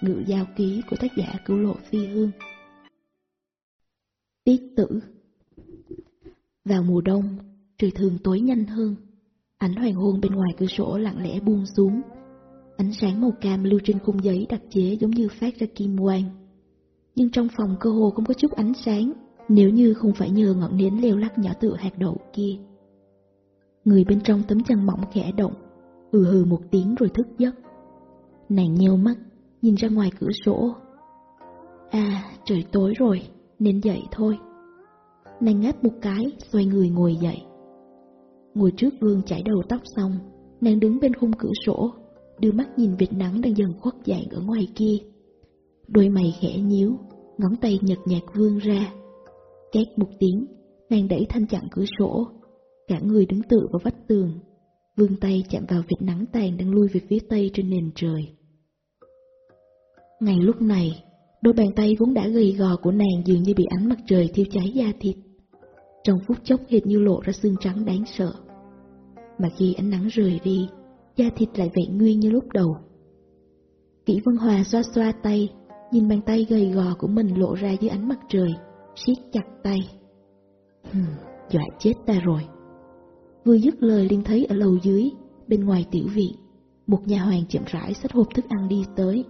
ngự giao ký của tác giả cứu lộ phi hương. Tiết tử Vào mùa đông, trời thường tối nhanh hơn. Ánh hoàng hôn bên ngoài cửa sổ lặng lẽ buông xuống. Ánh sáng màu cam lưu trên khung giấy đặc chế giống như phát ra kim quang. Nhưng trong phòng cơ hồ không có chút ánh sáng, nếu như không phải nhờ ngọn nến leo lắc nhỏ tựa hạt đậu kia. Người bên trong tấm chăn mỏng khẽ động, ừ hừ một tiếng rồi thức giấc. Nàng nheo mắt, nhìn ra ngoài cửa sổ. À, trời tối rồi, nên dậy thôi. Nàng ngáp một cái, xoay người ngồi dậy. Ngồi trước gương chải đầu tóc xong, nàng đứng bên khung cửa sổ, đưa mắt nhìn vệt nắng đang dần khuất dạng ở ngoài kia. Đôi mày khẽ nhíu, ngón tay nhật nhạt vươn ra. Két một tiếng, nàng đẩy thanh chặn cửa sổ, cả người đứng tựa vào vách tường, vươn tay chạm vào vệt nắng tàn đang lui về phía tây trên nền trời. Ngay lúc này, đôi bàn tay vốn đã gầy gò của nàng dường như bị ánh mặt trời thiêu cháy da thịt. Trong phút chốc hệt như lộ ra xương trắng đáng sợ. Mà khi ánh nắng rời đi, da thịt lại vẹn nguyên như lúc đầu. Kỷ Vân Hòa xoa xoa tay, nhìn bàn tay gầy gò của mình lộ ra dưới ánh mặt trời, siết chặt tay. Hừm, dọa chết ta rồi. Vừa dứt lời liền thấy ở lầu dưới, bên ngoài tiểu viện, một nhà hoàng chậm rãi xách hộp thức ăn đi tới.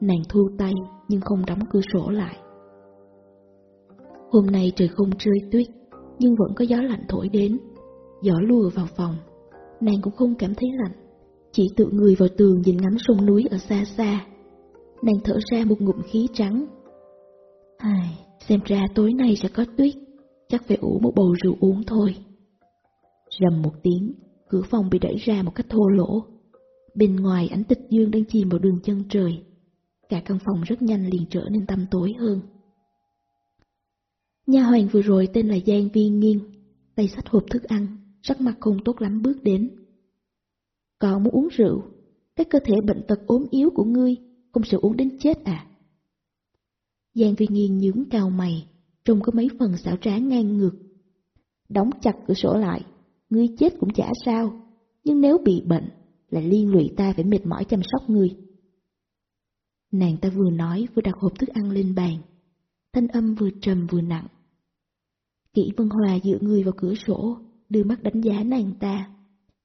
Nàng thu tay nhưng không đóng cửa sổ lại. Hôm nay trời không rơi tuyết, nhưng vẫn có gió lạnh thổi đến. Gió lùa vào phòng, nàng cũng không cảm thấy lạnh, chỉ tự người vào tường nhìn ngắm sông núi ở xa xa. Nàng thở ra một ngụm khí trắng. Ai, xem ra tối nay sẽ có tuyết, chắc phải ủ một bầu rượu uống thôi. Rầm một tiếng, cửa phòng bị đẩy ra một cách thô lỗ. Bên ngoài ánh tịch dương đang chìm vào đường chân trời. Cả căn phòng rất nhanh liền trở nên tăm tối hơn. Nhà hoàng vừa rồi tên là Giang Viên Nghiên, tay sách hộp thức ăn, sắc mặt không tốt lắm bước đến. Còn muốn uống rượu, cái cơ thể bệnh tật ốm yếu của ngươi, không sợ uống đến chết à? Giang Viên Nghiên nhướng cao mày, trông có mấy phần xảo trá ngang ngược. Đóng chặt cửa sổ lại, ngươi chết cũng chả sao, nhưng nếu bị bệnh, là liên lụy ta phải mệt mỏi chăm sóc ngươi. Nàng ta vừa nói vừa đặt hộp thức ăn lên bàn, thanh âm vừa trầm vừa nặng. Kỷ Vân Hòa dựa người vào cửa sổ, đưa mắt đánh giá nàng ta.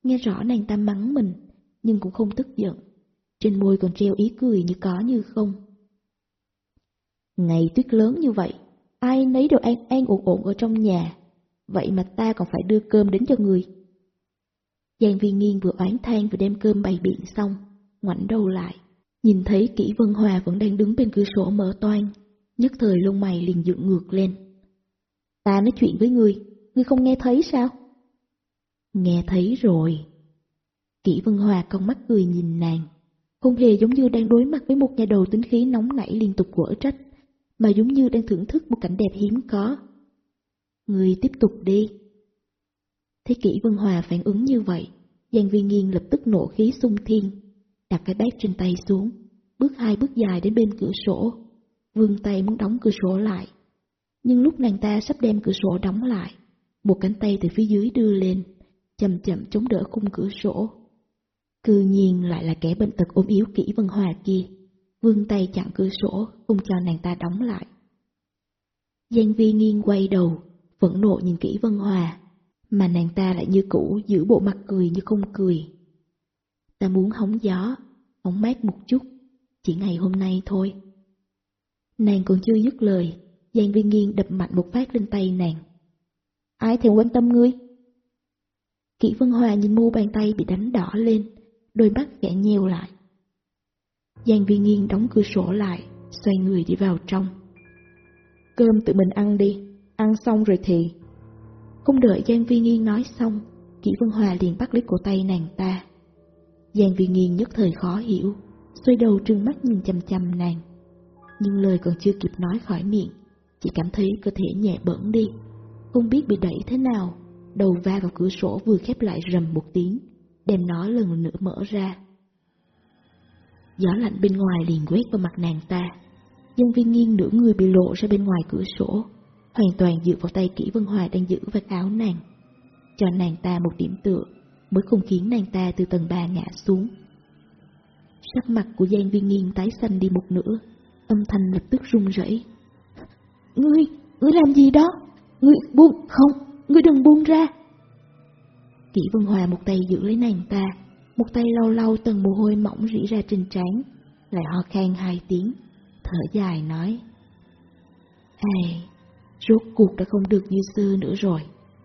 Nghe rõ nàng ta mắng mình, nhưng cũng không tức giận. Trên môi còn treo ý cười như có như không. Ngày tuyết lớn như vậy, ai nấy đều an an ổn ổn ở trong nhà, vậy mà ta còn phải đưa cơm đến cho người. Giang viên nghiên vừa oán than vừa đem cơm bày biện xong, ngoảnh đầu lại, nhìn thấy kỹ Vân Hòa vẫn đang đứng bên cửa sổ mở toan, nhất thời lông mày liền dựng ngược lên. Ta nói chuyện với ngươi, ngươi không nghe thấy sao? Nghe thấy rồi. Kỷ Vân Hòa con mắt cười nhìn nàng, không hề giống như đang đối mặt với một nhà đầu tính khí nóng nảy liên tục quở trách, mà giống như đang thưởng thức một cảnh đẹp hiếm có. Ngươi tiếp tục đi. Thế kỷ Vân Hòa phản ứng như vậy, Giang Viên Nghiên lập tức nộ khí sung thiên, đặt cái bát trên tay xuống, bước hai bước dài đến bên cửa sổ, vươn tay muốn đóng cửa sổ lại. Nhưng lúc nàng ta sắp đem cửa sổ đóng lại, một cánh tay từ phía dưới đưa lên, chậm chậm chống đỡ khung cửa sổ. Cư nhiên lại là kẻ bệnh tật ốm yếu kỹ Vân Hòa kia, vươn tay chặn cửa sổ, không cho nàng ta đóng lại. Giang Vi nghiêng quay đầu, phẫn nộ nhìn kỹ Vân Hòa, mà nàng ta lại như cũ giữ bộ mặt cười như không cười. Ta muốn hóng gió, hóng mát một chút, chỉ ngày hôm nay thôi. Nàng còn chưa dứt lời, Giang Viên Nghiên đập mạnh một phát lên tay nàng. Ai thèm quan tâm ngươi? Kỷ Vân Hòa nhìn mu bàn tay bị đánh đỏ lên, đôi mắt khẽ nheo lại. Giang Viên Nghiên đóng cửa sổ lại, xoay người đi vào trong. Cơm tự mình ăn đi, ăn xong rồi thì... Không đợi Giang Viên Nghiên nói xong, Kỷ Vân Hòa liền bắt lấy cổ tay nàng ta. Giang Viên Nghiên nhất thời khó hiểu, xoay đầu trừng mắt nhìn chăm chăm nàng. Nhưng lời còn chưa kịp nói khỏi miệng, chỉ cảm thấy cơ thể nhẹ bẩn đi, không biết bị đẩy thế nào, đầu va vào cửa sổ vừa khép lại rầm một tiếng, đem nó lần nữa mở ra. Gió lạnh bên ngoài liền quét vào mặt nàng ta, nhân viên nghiêng nửa người bị lộ ra bên ngoài cửa sổ, hoàn toàn dựa vào tay kỹ Vân Hoài đang giữ vạt áo nàng, cho nàng ta một điểm tựa, mới không khiến nàng ta từ tầng ba ngã xuống. Sắc mặt của Giang Viên Nghiên tái xanh đi một nửa, âm thanh lập tức run rẩy. Ngươi, ngươi làm gì đó? Ngươi buông, không, ngươi đừng buông ra. Kỷ Vân Hòa một tay giữ lấy nàng ta, một tay lau lau tầng mồ hôi mỏng rỉ ra trên trán, lại ho khan hai tiếng, thở dài nói. Ai, rốt cuộc đã không được như xưa nữa rồi.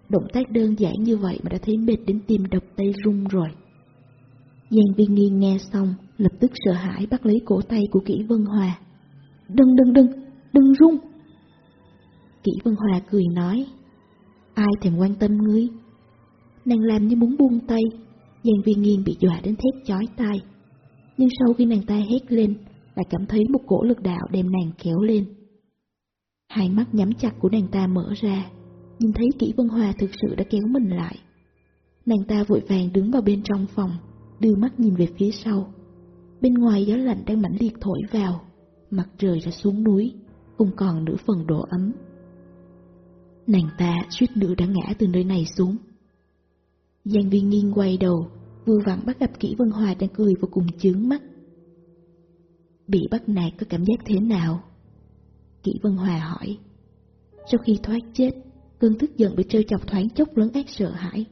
Động tác đơn giản như vậy mà đã thấy mệt đến tim đập tay rung rồi. Giang viên nghiêng nghe xong, lập tức sợ hãi bắt lấy cổ tay của Kỷ Vân Hòa. Đừng đừng đừng, đừng rung. Kỷ Vân Hòa cười nói, ai thèm quan tâm ngươi. Nàng làm như muốn buông tay, Giang viên nghiêng bị dọa đến thét chói tai. Nhưng sau khi nàng ta hét lên, lại cảm thấy một cổ lực đạo đem nàng kéo lên. Hai mắt nhắm chặt của nàng ta mở ra, nhìn thấy Kỷ Vân Hòa thực sự đã kéo mình lại. Nàng ta vội vàng đứng vào bên trong phòng, đưa mắt nhìn về phía sau. Bên ngoài gió lạnh đang mãnh liệt thổi vào, mặt trời đã xuống núi, không còn nửa phần độ ấm. Nàng ta suýt nữa đã ngã từ nơi này xuống. Giang viên nghiêng quay đầu, vừa vặn bắt gặp Kỷ Vân Hòa đang cười vô cùng chướng mắt. Bị bắt nạt có cảm giác thế nào? Kỷ Vân Hòa hỏi. Sau khi thoát chết, cơn tức giận bị trêu chọc thoáng chốc lớn ác sợ hãi.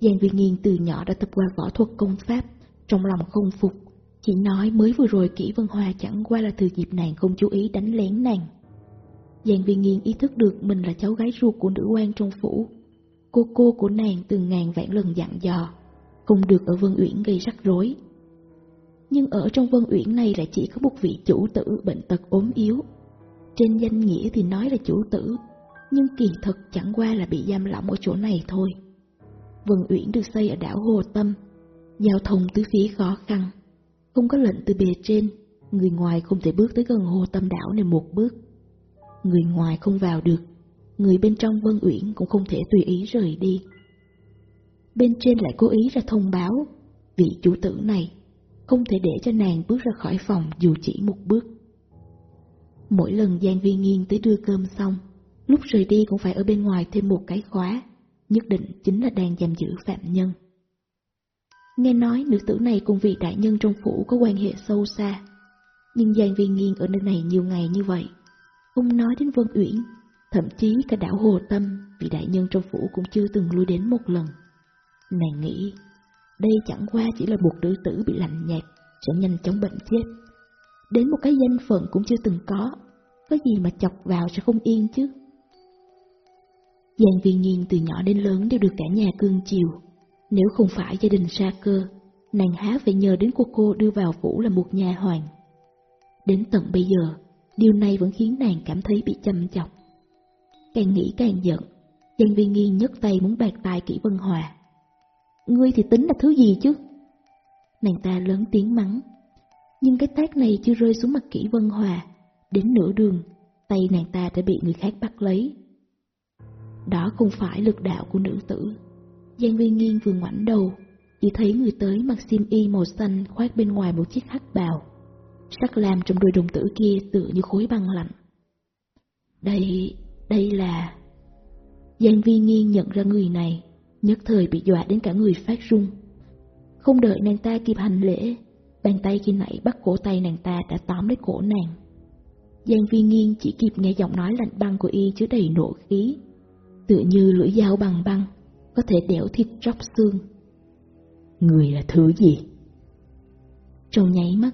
Giang Viên Nghiên từ nhỏ đã tập qua võ thuật công pháp, trong lòng không phục, chỉ nói mới vừa rồi Kỷ Vân Hòa chẳng qua là thừa dịp nàng không chú ý đánh lén nàng. Giang Viên Nghiên ý thức được mình là cháu gái ruột của nữ quan trong phủ. Cô cô của nàng từng ngàn vạn lần dặn dò, không được ở Vân Uyển gây rắc rối. Nhưng ở trong Vân Uyển này lại chỉ có một vị chủ tử bệnh tật ốm yếu. Trên danh nghĩa thì nói là chủ tử, nhưng kỳ thực chẳng qua là bị giam lỏng ở chỗ này thôi. Vân Uyển được xây ở đảo Hồ Tâm, giao thông tứ phía khó khăn, không có lệnh từ bề trên, người ngoài không thể bước tới gần Hồ Tâm đảo này một bước. Người ngoài không vào được, người bên trong Vân Uyển cũng không thể tùy ý rời đi. Bên trên lại cố ý ra thông báo, vị chủ tử này không thể để cho nàng bước ra khỏi phòng dù chỉ một bước. Mỗi lần Giang Vi Nghiên tới đưa cơm xong, lúc rời đi cũng phải ở bên ngoài thêm một cái khóa, nhất định chính là đang giam giữ phạm nhân. Nghe nói nữ tử này cùng vị đại nhân trong phủ có quan hệ sâu xa, nhưng Giang Viên Nghiên ở nơi này nhiều ngày như vậy, không nói đến Vân Uyển, thậm chí cả đảo Hồ Tâm, vị đại nhân trong phủ cũng chưa từng lui đến một lần. Nàng nghĩ, đây chẳng qua chỉ là một nữ tử bị lạnh nhạt, sẽ nhanh chóng bệnh chết. Đến một cái danh phận cũng chưa từng có, có gì mà chọc vào sẽ không yên chứ. Giang viên nhiên từ nhỏ đến lớn đều được cả nhà cương chiều. Nếu không phải gia đình xa cơ, nàng há phải nhờ đến cô cô đưa vào phủ là một nhà hoàng. Đến tận bây giờ, điều này vẫn khiến nàng cảm thấy bị chăm chọc. Càng nghĩ càng giận, Giang viên nghiên nhấc tay muốn bạc tài kỹ vân hòa. Ngươi thì tính là thứ gì chứ? Nàng ta lớn tiếng mắng. Nhưng cái tác này chưa rơi xuống mặt kỹ vân hòa. Đến nửa đường, tay nàng ta đã bị người khác bắt lấy. Đó không phải lực đạo của nữ tử. Giang Vi Nghiên vừa ngoảnh đầu, chỉ thấy người tới mặc xiêm y màu xanh khoác bên ngoài một chiếc hắc bào. Sắc làm trong đôi đồng tử kia tựa như khối băng lạnh. Đây, đây là... Giang Vi Nghiên nhận ra người này, nhất thời bị dọa đến cả người phát run. Không đợi nàng ta kịp hành lễ, bàn tay khi nãy bắt cổ tay nàng ta đã tóm lấy cổ nàng. Giang Vi Nghiên chỉ kịp nghe giọng nói lạnh băng của y chứa đầy nộ khí, tựa như lưỡi dao bằng băng, có thể đẽo thịt róc xương. Người là thứ gì? Trong nháy mắt,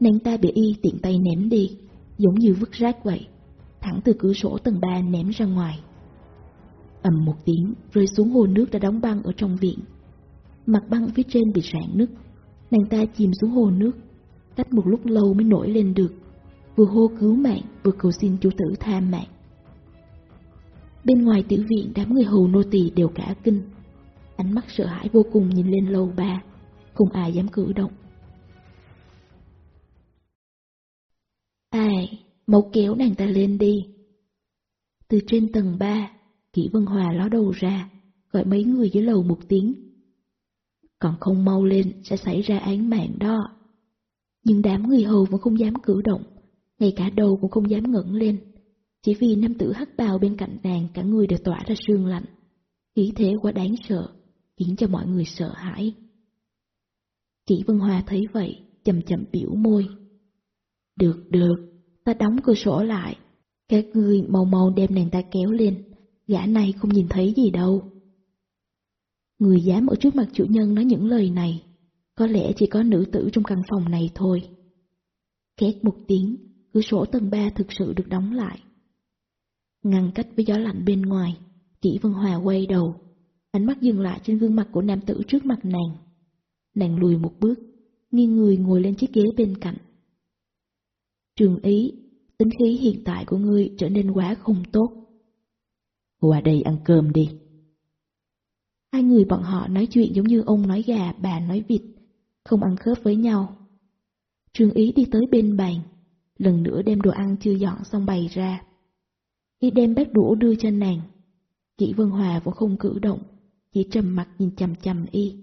nàng ta bị y tiện tay ném đi, giống như vứt rác vậy, thẳng từ cửa sổ tầng ba ném ra ngoài ầm một tiếng rơi xuống hồ nước đã đóng băng ở trong viện. Mặt băng phía trên bị rạn nứt, nàng ta chìm xuống hồ nước, cách một lúc lâu mới nổi lên được, vừa hô cứu mạng vừa cầu xin chủ tử tha mạng. Bên ngoài tiểu viện đám người hầu nô tỳ đều cả kinh, ánh mắt sợ hãi vô cùng nhìn lên lầu ba, không ai dám cử động. Ai, mau kéo nàng ta lên đi. Từ trên tầng ba, Kỷ Vân Hòa ló đầu ra, gọi mấy người dưới lầu một tiếng. Còn không mau lên sẽ xảy ra án mạng đó. Nhưng đám người hầu vẫn không dám cử động, ngay cả đầu cũng không dám ngẩng lên. Chỉ vì nam tử hắc bào bên cạnh nàng cả người đều tỏa ra sương lạnh. Khí thế quá đáng sợ, khiến cho mọi người sợ hãi. Kỷ Vân hoa thấy vậy, chậm chậm biểu môi. Được, được, ta đóng cửa sổ lại. Các ngươi mau mau đem nàng ta kéo lên, gã này không nhìn thấy gì đâu. Người dám ở trước mặt chủ nhân nói những lời này, có lẽ chỉ có nữ tử trong căn phòng này thôi. Két một tiếng, cửa sổ tầng ba thực sự được đóng lại. Ngăn cách với gió lạnh bên ngoài, Kỷ Vân Hòa quay đầu, ánh mắt dừng lại trên gương mặt của nam tử trước mặt nàng. Nàng lùi một bước, nghiêng người ngồi lên chiếc ghế bên cạnh. Trường ý, tính khí hiện tại của ngươi trở nên quá không tốt. Qua đây ăn cơm đi. Hai người bọn họ nói chuyện giống như ông nói gà, bà nói vịt, không ăn khớp với nhau. Trường ý đi tới bên bàn, lần nữa đem đồ ăn chưa dọn xong bày ra. Y đem bát đũa đưa cho nàng. Kỷ Vân Hòa vẫn không cử động, chỉ trầm mặt nhìn chầm chầm y,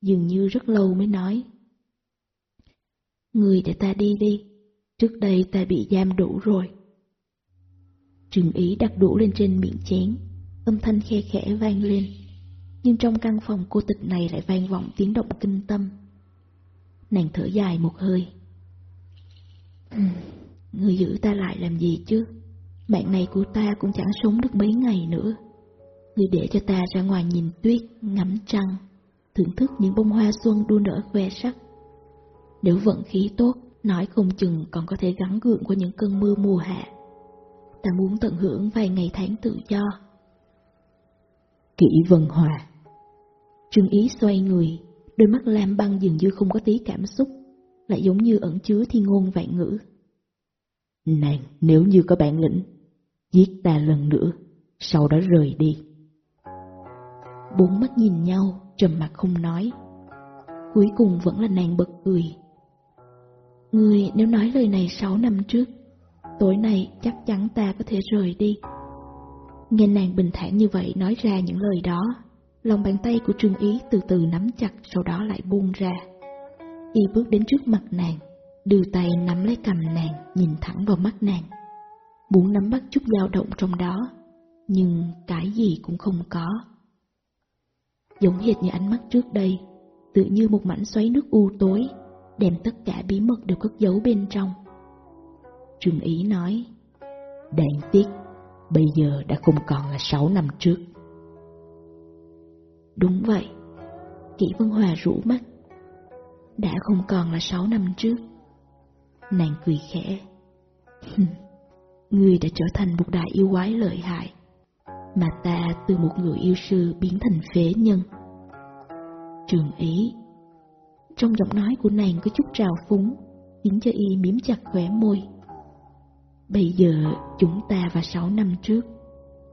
dường như rất lâu mới nói. Người để ta đi đi, trước đây ta bị giam đủ rồi. Trừng ý đặt đũa lên trên miệng chén, âm thanh khe khẽ vang lên, nhưng trong căn phòng cô tịch này lại vang vọng tiếng động kinh tâm. Nàng thở dài một hơi. Ừ, người giữ ta lại làm gì chứ? Mạng này của ta cũng chẳng sống được mấy ngày nữa. Người để cho ta ra ngoài nhìn tuyết, ngắm trăng, thưởng thức những bông hoa xuân đua nở khoe sắc. Nếu vận khí tốt, nói không chừng còn có thể gắn gượng qua những cơn mưa mùa hạ. Ta muốn tận hưởng vài ngày tháng tự do. Kỷ Vân Hòa Trương Ý xoay người, đôi mắt lam băng dường như không có tí cảm xúc, lại giống như ẩn chứa thiên ngôn vạn ngữ. Nàng nếu như có bản lĩnh, giết ta lần nữa, sau đó rời đi. Bốn mắt nhìn nhau, trầm mặt không nói. Cuối cùng vẫn là nàng bật cười. Người nếu nói lời này sáu năm trước, tối nay chắc chắn ta có thể rời đi. Nghe nàng bình thản như vậy nói ra những lời đó, lòng bàn tay của Trương Ý từ từ nắm chặt sau đó lại buông ra. Y bước đến trước mặt nàng, đưa tay nắm lấy cầm nàng, nhìn thẳng vào mắt nàng. Muốn nắm bắt chút dao động trong đó, nhưng cái gì cũng không có. Giống hệt như ánh mắt trước đây, tự như một mảnh xoáy nước u tối, đem tất cả bí mật đều cất giấu bên trong. Trường Ý nói, Đáng tiếc, bây giờ đã không còn là sáu năm trước. Đúng vậy, Kỷ Vân Hòa rũ mắt, đã không còn là sáu năm trước. Nàng cười khẽ. Ngươi đã trở thành một đại yêu quái lợi hại, mà ta từ một người yêu sư biến thành phế nhân. Trường ý. Trong giọng nói của nàng có chút trào phúng, khiến cho y miếm chặt khóe môi. Bây giờ chúng ta và sáu năm trước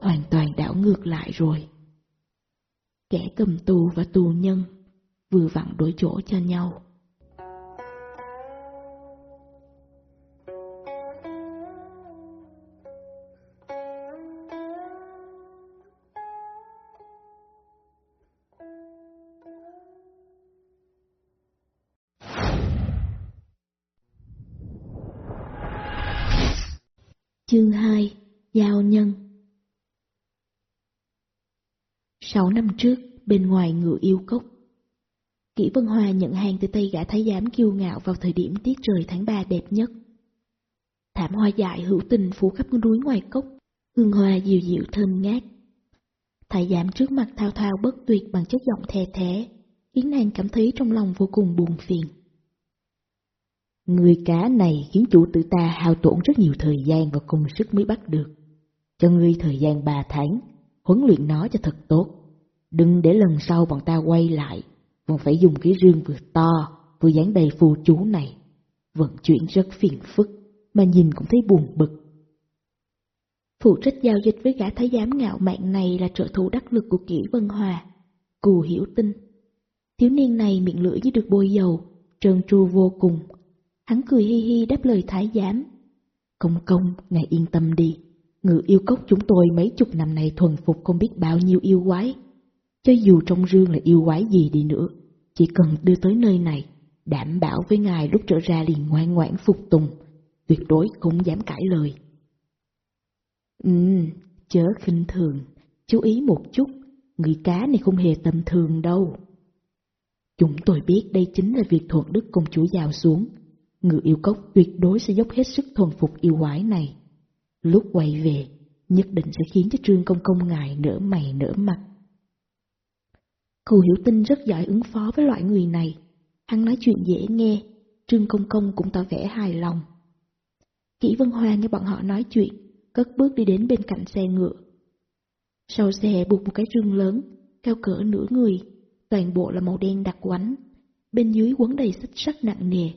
hoàn toàn đảo ngược lại rồi. Kẻ cầm tù và tù nhân vừa vặn đổi chỗ cho nhau. Chương 2 Giao nhân Sáu năm trước, bên ngoài ngựa yêu cốc, Kỷ Vân Hòa nhận hàng từ tay gã thái giám kiêu ngạo vào thời điểm tiết trời tháng 3 đẹp nhất. Thảm hoa dại hữu tình phủ khắp núi ngoài cốc, hương hoa dịu dịu thơm ngát. Thái giám trước mặt thao thao bất tuyệt bằng chất giọng the thế, khiến nàng cảm thấy trong lòng vô cùng buồn phiền. Người cá này khiến chủ tử ta hao tổn rất nhiều thời gian và công sức mới bắt được. Cho ngươi thời gian ba tháng, huấn luyện nó cho thật tốt. Đừng để lần sau bọn ta quay lại, còn phải dùng cái rương vừa to, vừa dán đầy phù chú này. Vận chuyển rất phiền phức, mà nhìn cũng thấy buồn bực. Phụ trách giao dịch với gã thái giám ngạo mạn này là trợ thủ đắc lực của kỹ Vân Hòa, Cù Hiểu Tinh. Thiếu niên này miệng lưỡi như được bôi dầu, trơn tru vô cùng, Hắn cười hi hi đáp lời thái giám. Công công, ngài yên tâm đi. Ngự yêu cốc chúng tôi mấy chục năm nay thuần phục không biết bao nhiêu yêu quái. Cho dù trong rương là yêu quái gì đi nữa, chỉ cần đưa tới nơi này, đảm bảo với ngài lúc trở ra liền ngoan ngoãn phục tùng, tuyệt đối không dám cãi lời. Ừ, chớ khinh thường, chú ý một chút, người cá này không hề tầm thường đâu. Chúng tôi biết đây chính là việc thuận đức công chúa giao xuống người yêu cốc tuyệt đối sẽ dốc hết sức thuần phục yêu quái này. Lúc quay về, nhất định sẽ khiến cho Trương Công Công ngài nở mày nở mặt. Cầu Hiểu Tinh rất giỏi ứng phó với loại người này. Hắn nói chuyện dễ nghe, Trương Công Công cũng tỏ vẻ hài lòng. Kỷ Vân Hoa nghe bọn họ nói chuyện, cất bước đi đến bên cạnh xe ngựa. Sau xe buộc một cái rương lớn, cao cỡ nửa người, toàn bộ là màu đen đặc quánh, bên dưới quấn đầy xích sắt nặng nề.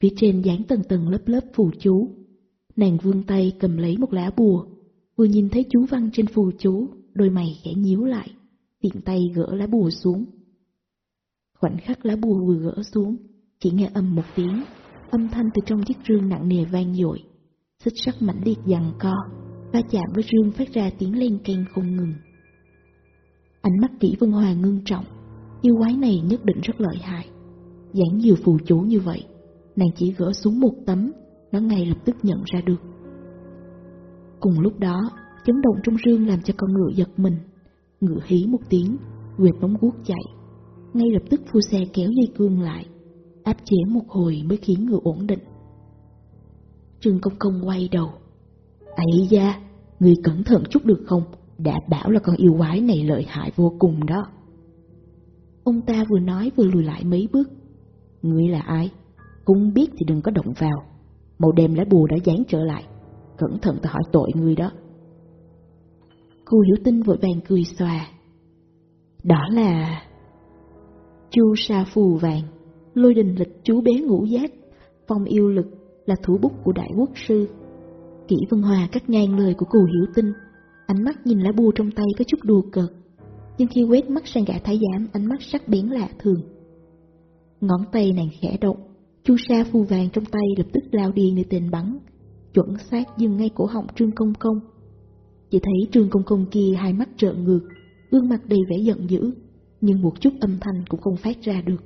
Phía trên dán tầng tầng lớp lớp phù chú. Nàng vươn tay cầm lấy một lá bùa, vừa nhìn thấy chú văn trên phù chú, đôi mày khẽ nhíu lại, tiện tay gỡ lá bùa xuống. Khoảnh khắc lá bùa vừa gỡ xuống, chỉ nghe âm một tiếng, âm thanh từ trong chiếc rương nặng nề vang dội, xích sắt mãnh liệt giằng co, va chạm với rương phát ra tiếng len keng không ngừng. Ánh mắt kỹ Vân Hòa ngưng trọng, yêu quái này nhất định rất lợi hại. giảng nhiều phù chú như vậy, nàng chỉ gỡ xuống một tấm, nó ngay lập tức nhận ra được. Cùng lúc đó, chấn động trong rương làm cho con ngựa giật mình. Ngựa hí một tiếng, quẹp bóng guốc chạy. Ngay lập tức phu xe kéo dây cương lại, áp chế một hồi mới khiến ngựa ổn định. Trương Công Công quay đầu. ấy da, người cẩn thận chút được không? Đã bảo là con yêu quái này lợi hại vô cùng đó. Ông ta vừa nói vừa lùi lại mấy bước. Ngươi là ai? Không biết thì đừng có động vào. Màu đêm lá bùa đã dán trở lại. Cẩn thận ta hỏi tội ngươi đó. Cô hiểu tinh vội vàng cười xòa. Đó là... Chu sa phù vàng, lôi đình lịch chú bé ngũ giác, phong yêu lực là thủ bút của đại quốc sư. Kỷ Vân Hòa cắt ngang lời của cù hiểu tinh, ánh mắt nhìn lá bùa trong tay có chút đùa cợt. Nhưng khi quét mắt sang gã thái giám, ánh mắt sắc bén lạ thường. Ngón tay nàng khẽ động, chu sa phù vàng trong tay lập tức lao đi nơi tên bắn, chuẩn xác dừng ngay cổ họng Trương Công Công. Chỉ thấy Trương Công Công kia hai mắt trợn ngược, gương mặt đầy vẻ giận dữ, nhưng một chút âm thanh cũng không phát ra được.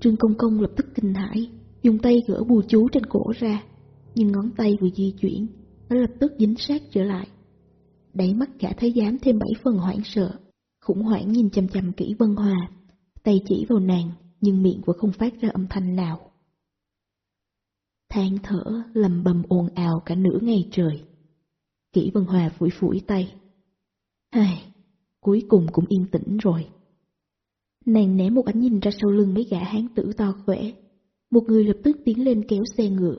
Trương Công Công lập tức kinh hãi, dùng tay gỡ bùa chú trên cổ ra, nhưng ngón tay vừa di chuyển, nó lập tức dính sát trở lại. đẩy mắt cả thái giám thêm bảy phần hoảng sợ, khủng hoảng nhìn chăm chăm kỹ Vân Hòa, tay chỉ vào nàng, nhưng miệng vẫn không phát ra âm thanh nào. Than thở, lầm bầm ồn ào cả nửa ngày trời. Kỷ Vân Hòa phủi phủi tay. Ai, cuối cùng cũng yên tĩnh rồi. Nàng ném một ánh nhìn ra sau lưng mấy gã hán tử to khỏe. Một người lập tức tiến lên kéo xe ngựa.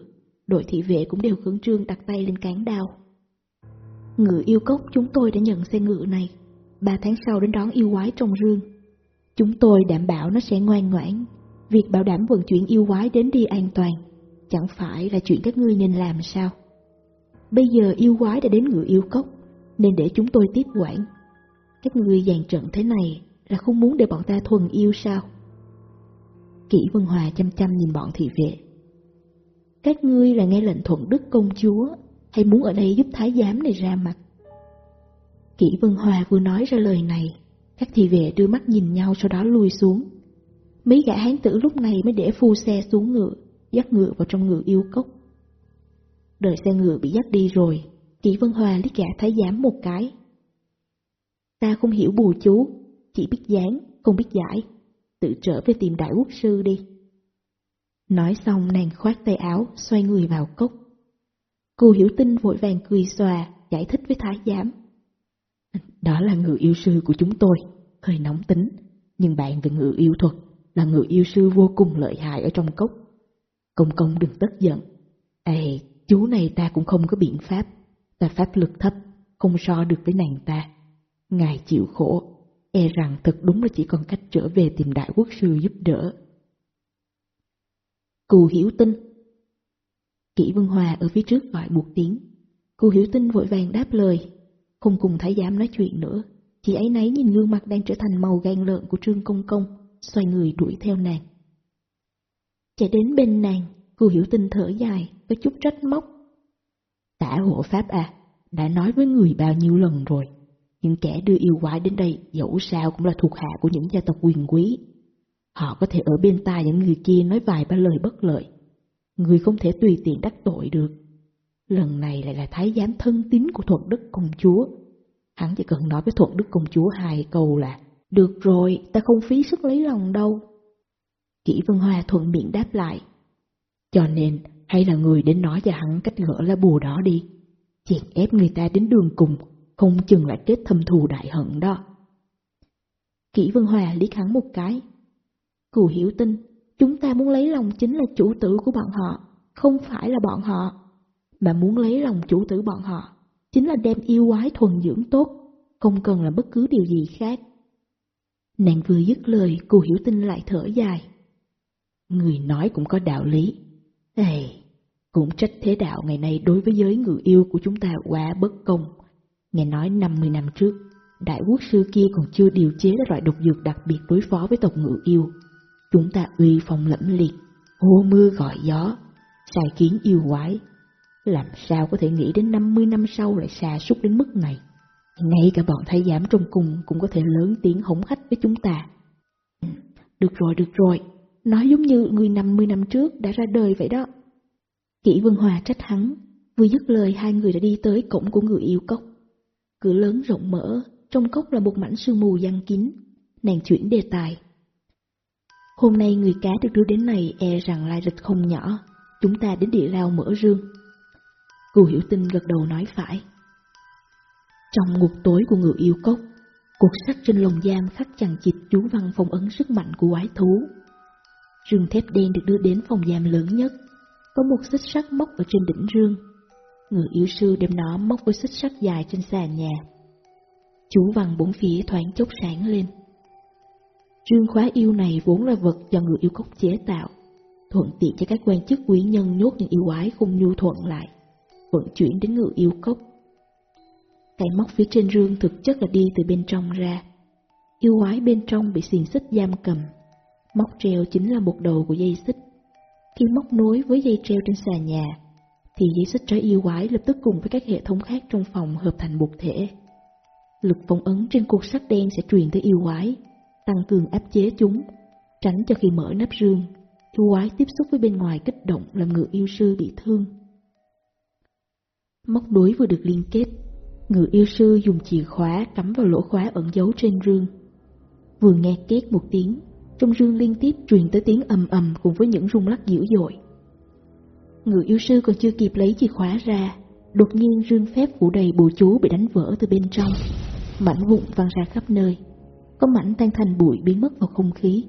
Đội thị vệ cũng đều khẩn trương đặt tay lên cán đao. Ngựa yêu cốc chúng tôi đã nhận xe ngựa này. Ba tháng sau đến đón yêu quái trong rương. Chúng tôi đảm bảo nó sẽ ngoan ngoãn. Việc bảo đảm vận chuyển yêu quái đến đi an toàn. Chẳng phải là chuyện các ngươi nên làm sao? Bây giờ yêu quái đã đến ngựa yêu cốc, nên để chúng tôi tiếp quản. Các ngươi dàn trận thế này là không muốn để bọn ta thuần yêu sao? Kỷ Vân Hòa chăm chăm nhìn bọn thị vệ. Các ngươi là nghe lệnh thuận đức công chúa, hay muốn ở đây giúp thái giám này ra mặt? Kỷ Vân Hòa vừa nói ra lời này, các thị vệ đưa mắt nhìn nhau sau đó lui xuống. Mấy gã hán tử lúc này mới để phu xe xuống ngựa, dắt ngựa vào trong ngựa yêu cốc. Đợi xe ngựa bị dắt đi rồi, Kỷ Vân Hòa liếc gã thái giám một cái. Ta không hiểu bùa chú, chỉ biết dán, không biết giải. Tự trở về tìm đại quốc sư đi. Nói xong nàng khoát tay áo, xoay người vào cốc. Cô hiểu tinh vội vàng cười xòa, giải thích với thái giám. Đó là ngự yêu sư của chúng tôi, hơi nóng tính, nhưng bạn về ngự yêu thuật là ngự yêu sư vô cùng lợi hại ở trong cốc. Công công đừng tức giận. Ê, chú này ta cũng không có biện pháp, ta pháp lực thấp, không so được với nàng ta. Ngài chịu khổ, e rằng thật đúng là chỉ còn cách trở về tìm đại quốc sư giúp đỡ. Cù hiểu tinh Kỷ Vân Hòa ở phía trước gọi một tiếng. Cù hiểu tinh vội vàng đáp lời, không cùng thái giám nói chuyện nữa. Chị ấy nấy nhìn gương mặt đang trở thành màu gan lợn của Trương Công Công, xoay người đuổi theo nàng. Chạy đến bên nàng, cô hiểu tình thở dài, có chút trách móc. Tả hộ pháp à, đã nói với người bao nhiêu lần rồi, những kẻ đưa yêu quái đến đây dẫu sao cũng là thuộc hạ của những gia tộc quyền quý. Họ có thể ở bên tai những người kia nói vài ba lời bất lợi. Người không thể tùy tiện đắc tội được. Lần này lại là thái giám thân tín của thuận đức công chúa. Hắn chỉ cần nói với thuận đức công chúa hai câu là Được rồi, ta không phí sức lấy lòng đâu. Kỷ Vân Hoa thuận miệng đáp lại. Cho nên, hay là người đến nói cho hắn cách gỡ lá bùa đó đi. Chèn ép người ta đến đường cùng, không chừng lại kết thâm thù đại hận đó. Kỷ Vân Hòa liếc hắn một cái. Cù hiểu tin, chúng ta muốn lấy lòng chính là chủ tử của bọn họ, không phải là bọn họ. Mà muốn lấy lòng chủ tử bọn họ, chính là đem yêu quái thuần dưỡng tốt, không cần là bất cứ điều gì khác. Nàng vừa dứt lời, cô hiểu tin lại thở dài. Người nói cũng có đạo lý. Ê, cũng trách thế đạo ngày nay đối với giới người yêu của chúng ta quá bất công. Nghe nói 50 năm trước, đại quốc sư kia còn chưa điều chế ra loại độc dược đặc biệt đối phó với tộc ngự yêu. Chúng ta uy phong lẫm liệt, hô mưa gọi gió, sai kiến yêu quái. Làm sao có thể nghĩ đến 50 năm sau lại xa suốt đến mức này? Ngay cả bọn thái giám trong cùng cũng có thể lớn tiếng hống khách với chúng ta. Ừ, được rồi, được rồi, nói giống như người 50 năm trước đã ra đời vậy đó. Kỷ Vân Hòa trách hắn, vừa dứt lời hai người đã đi tới cổng của người yêu cốc. Cửa lớn rộng mở, trong cốc là một mảnh sương mù giăng kín. Nàng chuyển đề tài. Hôm nay người cá được đưa đến này e rằng lai lịch không nhỏ, chúng ta đến địa lao mở rương. Cô hiểu tinh gật đầu nói phải. Trong ngục tối của người yêu cốc, cuộc sắt trên lồng giam khắc chằng chịt chú văn phong ấn sức mạnh của quái thú. Rương thép đen được đưa đến phòng giam lớn nhất, có một xích sắt móc ở trên đỉnh rương. Người yêu sư đem nó móc với xích sắt dài trên sàn nhà. Chú văn bốn phía thoáng chốc sáng lên. Rương khóa yêu này vốn là vật do người yêu cốc chế tạo, thuận tiện cho các quan chức quý nhân nhốt những yêu quái không nhu thuận lại, vận chuyển đến người yêu cốc. Cái móc phía trên rương thực chất là đi từ bên trong ra. Yêu quái bên trong bị xiềng xích giam cầm. Móc treo chính là một đầu của dây xích. Khi móc nối với dây treo trên xà nhà, thì dây xích trái yêu quái lập tức cùng với các hệ thống khác trong phòng hợp thành một thể. Lực phong ấn trên cột sắt đen sẽ truyền tới yêu quái, tăng cường áp chế chúng, tránh cho khi mở nắp rương, yêu quái tiếp xúc với bên ngoài kích động làm ngựa yêu sư bị thương. Móc đuối vừa được liên kết, người yêu sư dùng chìa khóa cắm vào lỗ khóa ẩn giấu trên rương. Vừa nghe két một tiếng, trong rương liên tiếp truyền tới tiếng ầm ầm cùng với những rung lắc dữ dội. Người yêu sư còn chưa kịp lấy chìa khóa ra, đột nhiên rương phép phủ đầy bùa chú bị đánh vỡ từ bên trong, mảnh vụn văng ra khắp nơi. Có mảnh tan thành bụi biến mất vào không khí.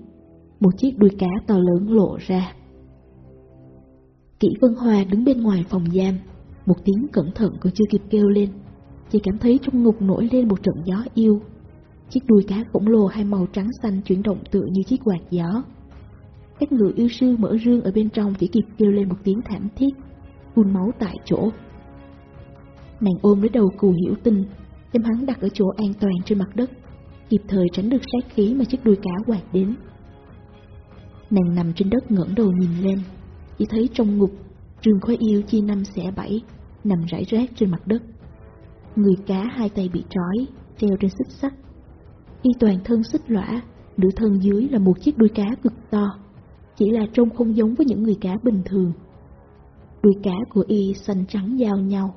Một chiếc đuôi cá to lớn lộ ra. Kỷ Vân Hòa đứng bên ngoài phòng giam, một tiếng cẩn thận còn chưa kịp kêu lên, chỉ cảm thấy trong ngục nổi lên một trận gió yêu. Chiếc đuôi cá khổng lồ hai màu trắng xanh chuyển động tựa như chiếc quạt gió. Các người yêu sư mở rương ở bên trong chỉ kịp kêu lên một tiếng thảm thiết, phun máu tại chỗ. Nàng ôm lấy đầu cù hiểu tình, đem hắn đặt ở chỗ an toàn trên mặt đất, kịp thời tránh được sát khí mà chiếc đuôi cá quạt đến. Nàng nằm trên đất ngẩng đầu nhìn lên, chỉ thấy trong ngục, rừng khói yêu chia năm xẻ bảy, nằm rải rác trên mặt đất. Người cá hai tay bị trói, treo trên xích sắt. Y toàn thân xích lõa, nửa thân dưới là một chiếc đuôi cá cực to, chỉ là trông không giống với những người cá bình thường. Đuôi cá của y xanh trắng giao nhau,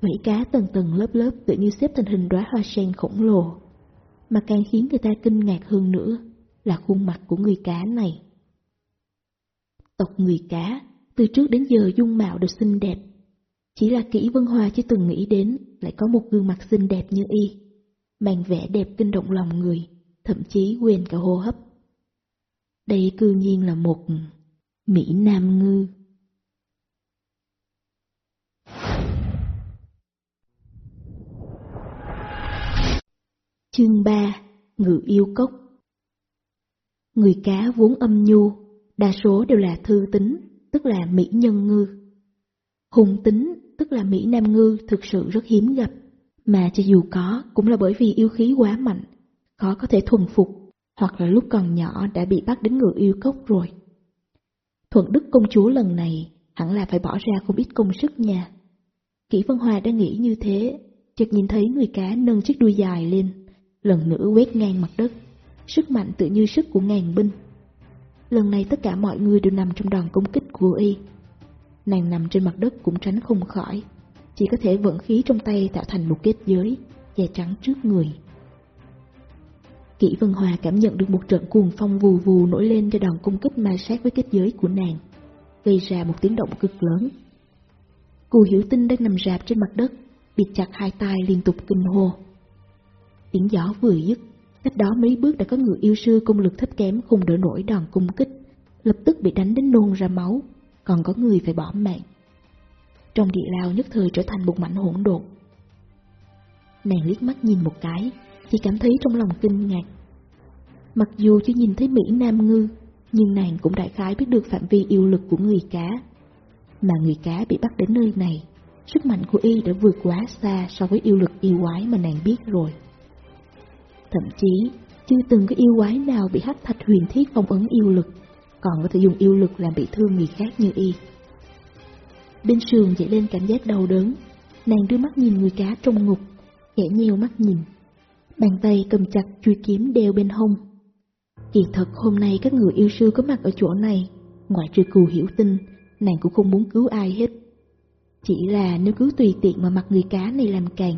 vảy cá tầng tầng lớp lớp tự như xếp thành hình đóa hoa sen khổng lồ. Mà càng khiến người ta kinh ngạc hơn nữa là khuôn mặt của người cá này. Tộc người cá, từ trước đến giờ dung mạo đều xinh đẹp. Chỉ là kỹ Vân Hoa chưa từng nghĩ đến lại có một gương mặt xinh đẹp như y. Màn vẽ đẹp kinh động lòng người, thậm chí quên cả hô hấp. Đây cư nhiên là một Mỹ Nam Ngư. Chương 3 Ngự yêu cốc Người cá vốn âm nhu, đa số đều là thư tính, tức là mỹ nhân ngư. Hùng tính, tức là mỹ nam ngư thực sự rất hiếm gặp, mà cho dù có cũng là bởi vì yêu khí quá mạnh, khó có thể thuần phục, hoặc là lúc còn nhỏ đã bị bắt đến ngựa yêu cốc rồi. Thuận đức công chúa lần này hẳn là phải bỏ ra không ít công sức nha. Kỷ Vân Hòa đang nghĩ như thế, chợt nhìn thấy người cá nâng chiếc đuôi dài lên, lần nữa quét ngang mặt đất, sức mạnh tự như sức của ngàn binh. Lần này tất cả mọi người đều nằm trong đòn công kích của y. Nàng nằm trên mặt đất cũng tránh không khỏi, chỉ có thể vận khí trong tay tạo thành một kết giới, che trắng trước người. Kỷ Vân Hòa cảm nhận được một trận cuồng phong vù vù nổi lên cho đòn cung kích ma sát với kết giới của nàng, gây ra một tiếng động cực lớn. Cù hiểu tinh đang nằm rạp trên mặt đất, bịt chặt hai tay liên tục kinh hô. Tiếng gió vừa dứt, cách đó mấy bước đã có người yêu sư công lực thấp kém không đỡ nổi đòn cung kích, lập tức bị đánh đến nôn ra máu, còn có người phải bỏ mạng. Trong địa lao nhất thời trở thành một mảnh hỗn độn. Nàng liếc mắt nhìn một cái, chỉ cảm thấy trong lòng kinh ngạc. Mặc dù chưa nhìn thấy Mỹ Nam Ngư, nhưng nàng cũng đại khái biết được phạm vi yêu lực của người cá. Mà người cá bị bắt đến nơi này, sức mạnh của y đã vượt quá xa so với yêu lực yêu quái mà nàng biết rồi. Thậm chí, chưa từng có yêu quái nào bị hắc thạch huyền thiết phong ấn yêu lực, còn có thể dùng yêu lực làm bị thương người khác như y. Bên sườn dậy lên cảm giác đau đớn, nàng đưa mắt nhìn người cá trong ngục, khẽ nheo mắt nhìn. Bàn tay cầm chặt chui kiếm đeo bên hông. Kỳ thật hôm nay các người yêu sư có mặt ở chỗ này, ngoại trừ cù hiểu tinh, nàng cũng không muốn cứu ai hết. Chỉ là nếu cứ tùy tiện mà mặc người cá này làm càng,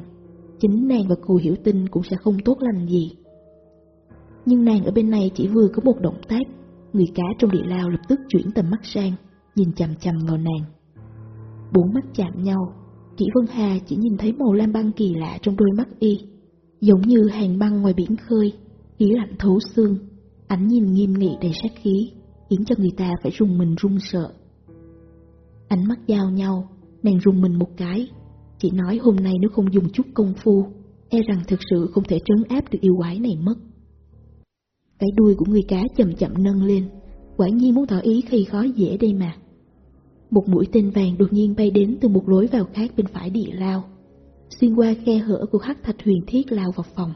chính nàng và cù hiểu tinh cũng sẽ không tốt lành gì. Nhưng nàng ở bên này chỉ vừa có một động tác, người cá trong địa lao lập tức chuyển tầm mắt sang, nhìn chằm chằm vào nàng. Bốn mắt chạm nhau, Kỷ Vân Hà chỉ nhìn thấy màu lam băng kỳ lạ trong đôi mắt y, giống như hàng băng ngoài biển khơi, khí lạnh thấu xương, ánh nhìn nghiêm nghị đầy sát khí, khiến cho người ta phải rùng mình run sợ. Ánh mắt giao nhau, nàng rùng mình một cái, chỉ nói hôm nay nếu không dùng chút công phu, e rằng thực sự không thể trấn áp được yêu quái này mất. Cái đuôi của người cá chậm chậm nâng lên, quả nhiên muốn tỏ ý khi khó dễ đây mà. Một mũi tên vàng đột nhiên bay đến từ một lối vào khác bên phải địa lao, xuyên qua khe hở của hắc thạch huyền thiết lao vào phòng.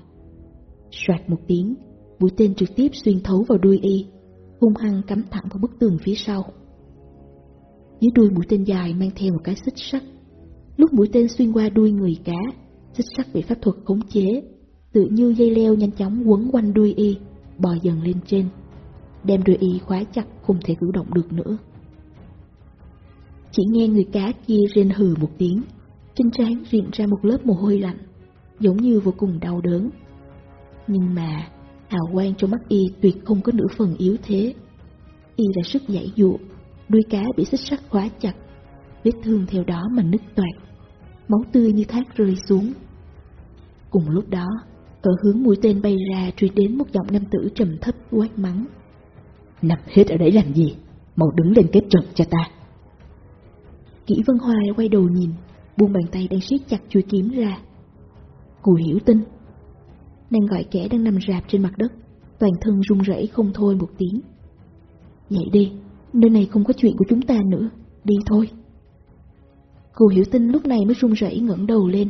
Soạt một tiếng, mũi tên trực tiếp xuyên thấu vào đuôi y, hung hăng cắm thẳng vào bức tường phía sau. Dưới đuôi mũi tên dài mang theo một cái xích sắt. Lúc mũi tên xuyên qua đuôi người cá, xích sắt bị pháp thuật khống chế, tự như dây leo nhanh chóng quấn quanh đuôi y, bò dần lên trên, đem đuôi y khóa chặt không thể cử động được nữa. Chỉ nghe người cá kia rên hừ một tiếng, trên trán rịn ra một lớp mồ hôi lạnh, giống như vô cùng đau đớn. Nhưng mà, hào quang trong mắt y tuyệt không có nửa phần yếu thế. Y ra sức giải dụ, đuôi cá bị xích sắt khóa chặt, vết thương theo đó mà nứt toạc, máu tươi như thác rơi xuống. Cùng lúc đó, ở hướng mũi tên bay ra truy đến một giọng nam tử trầm thấp quát mắng. Nằm hết ở đấy làm gì? Mau đứng lên kết trận cho ta. Kỷ Vân Hoa quay đầu nhìn, buông bàn tay đang siết chặt chuôi kiếm ra. Cù hiểu tin. Nàng gọi kẻ đang nằm rạp trên mặt đất, toàn thân run rẩy không thôi một tiếng. Dậy đi, nơi này không có chuyện của chúng ta nữa, đi thôi. Cô hiểu tin lúc này mới run rẩy ngẩng đầu lên.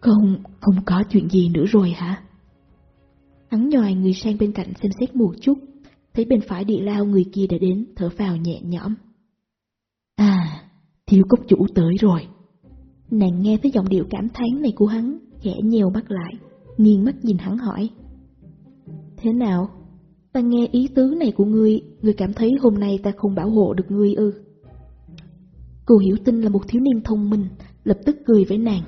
Không, không có chuyện gì nữa rồi hả? Hắn nhòi người sang bên cạnh xem xét một chút, thấy bên phải địa lao người kia đã đến, thở vào nhẹ nhõm. À, thiếu cốc chủ tới rồi. Nàng nghe thấy giọng điệu cảm thán này của hắn, khẽ nhèo mắt lại, nghiêng mắt nhìn hắn hỏi. Thế nào? Ta nghe ý tứ này của ngươi, ngươi cảm thấy hôm nay ta không bảo hộ được ngươi ư? Cô hiểu tin là một thiếu niên thông minh, lập tức cười với nàng.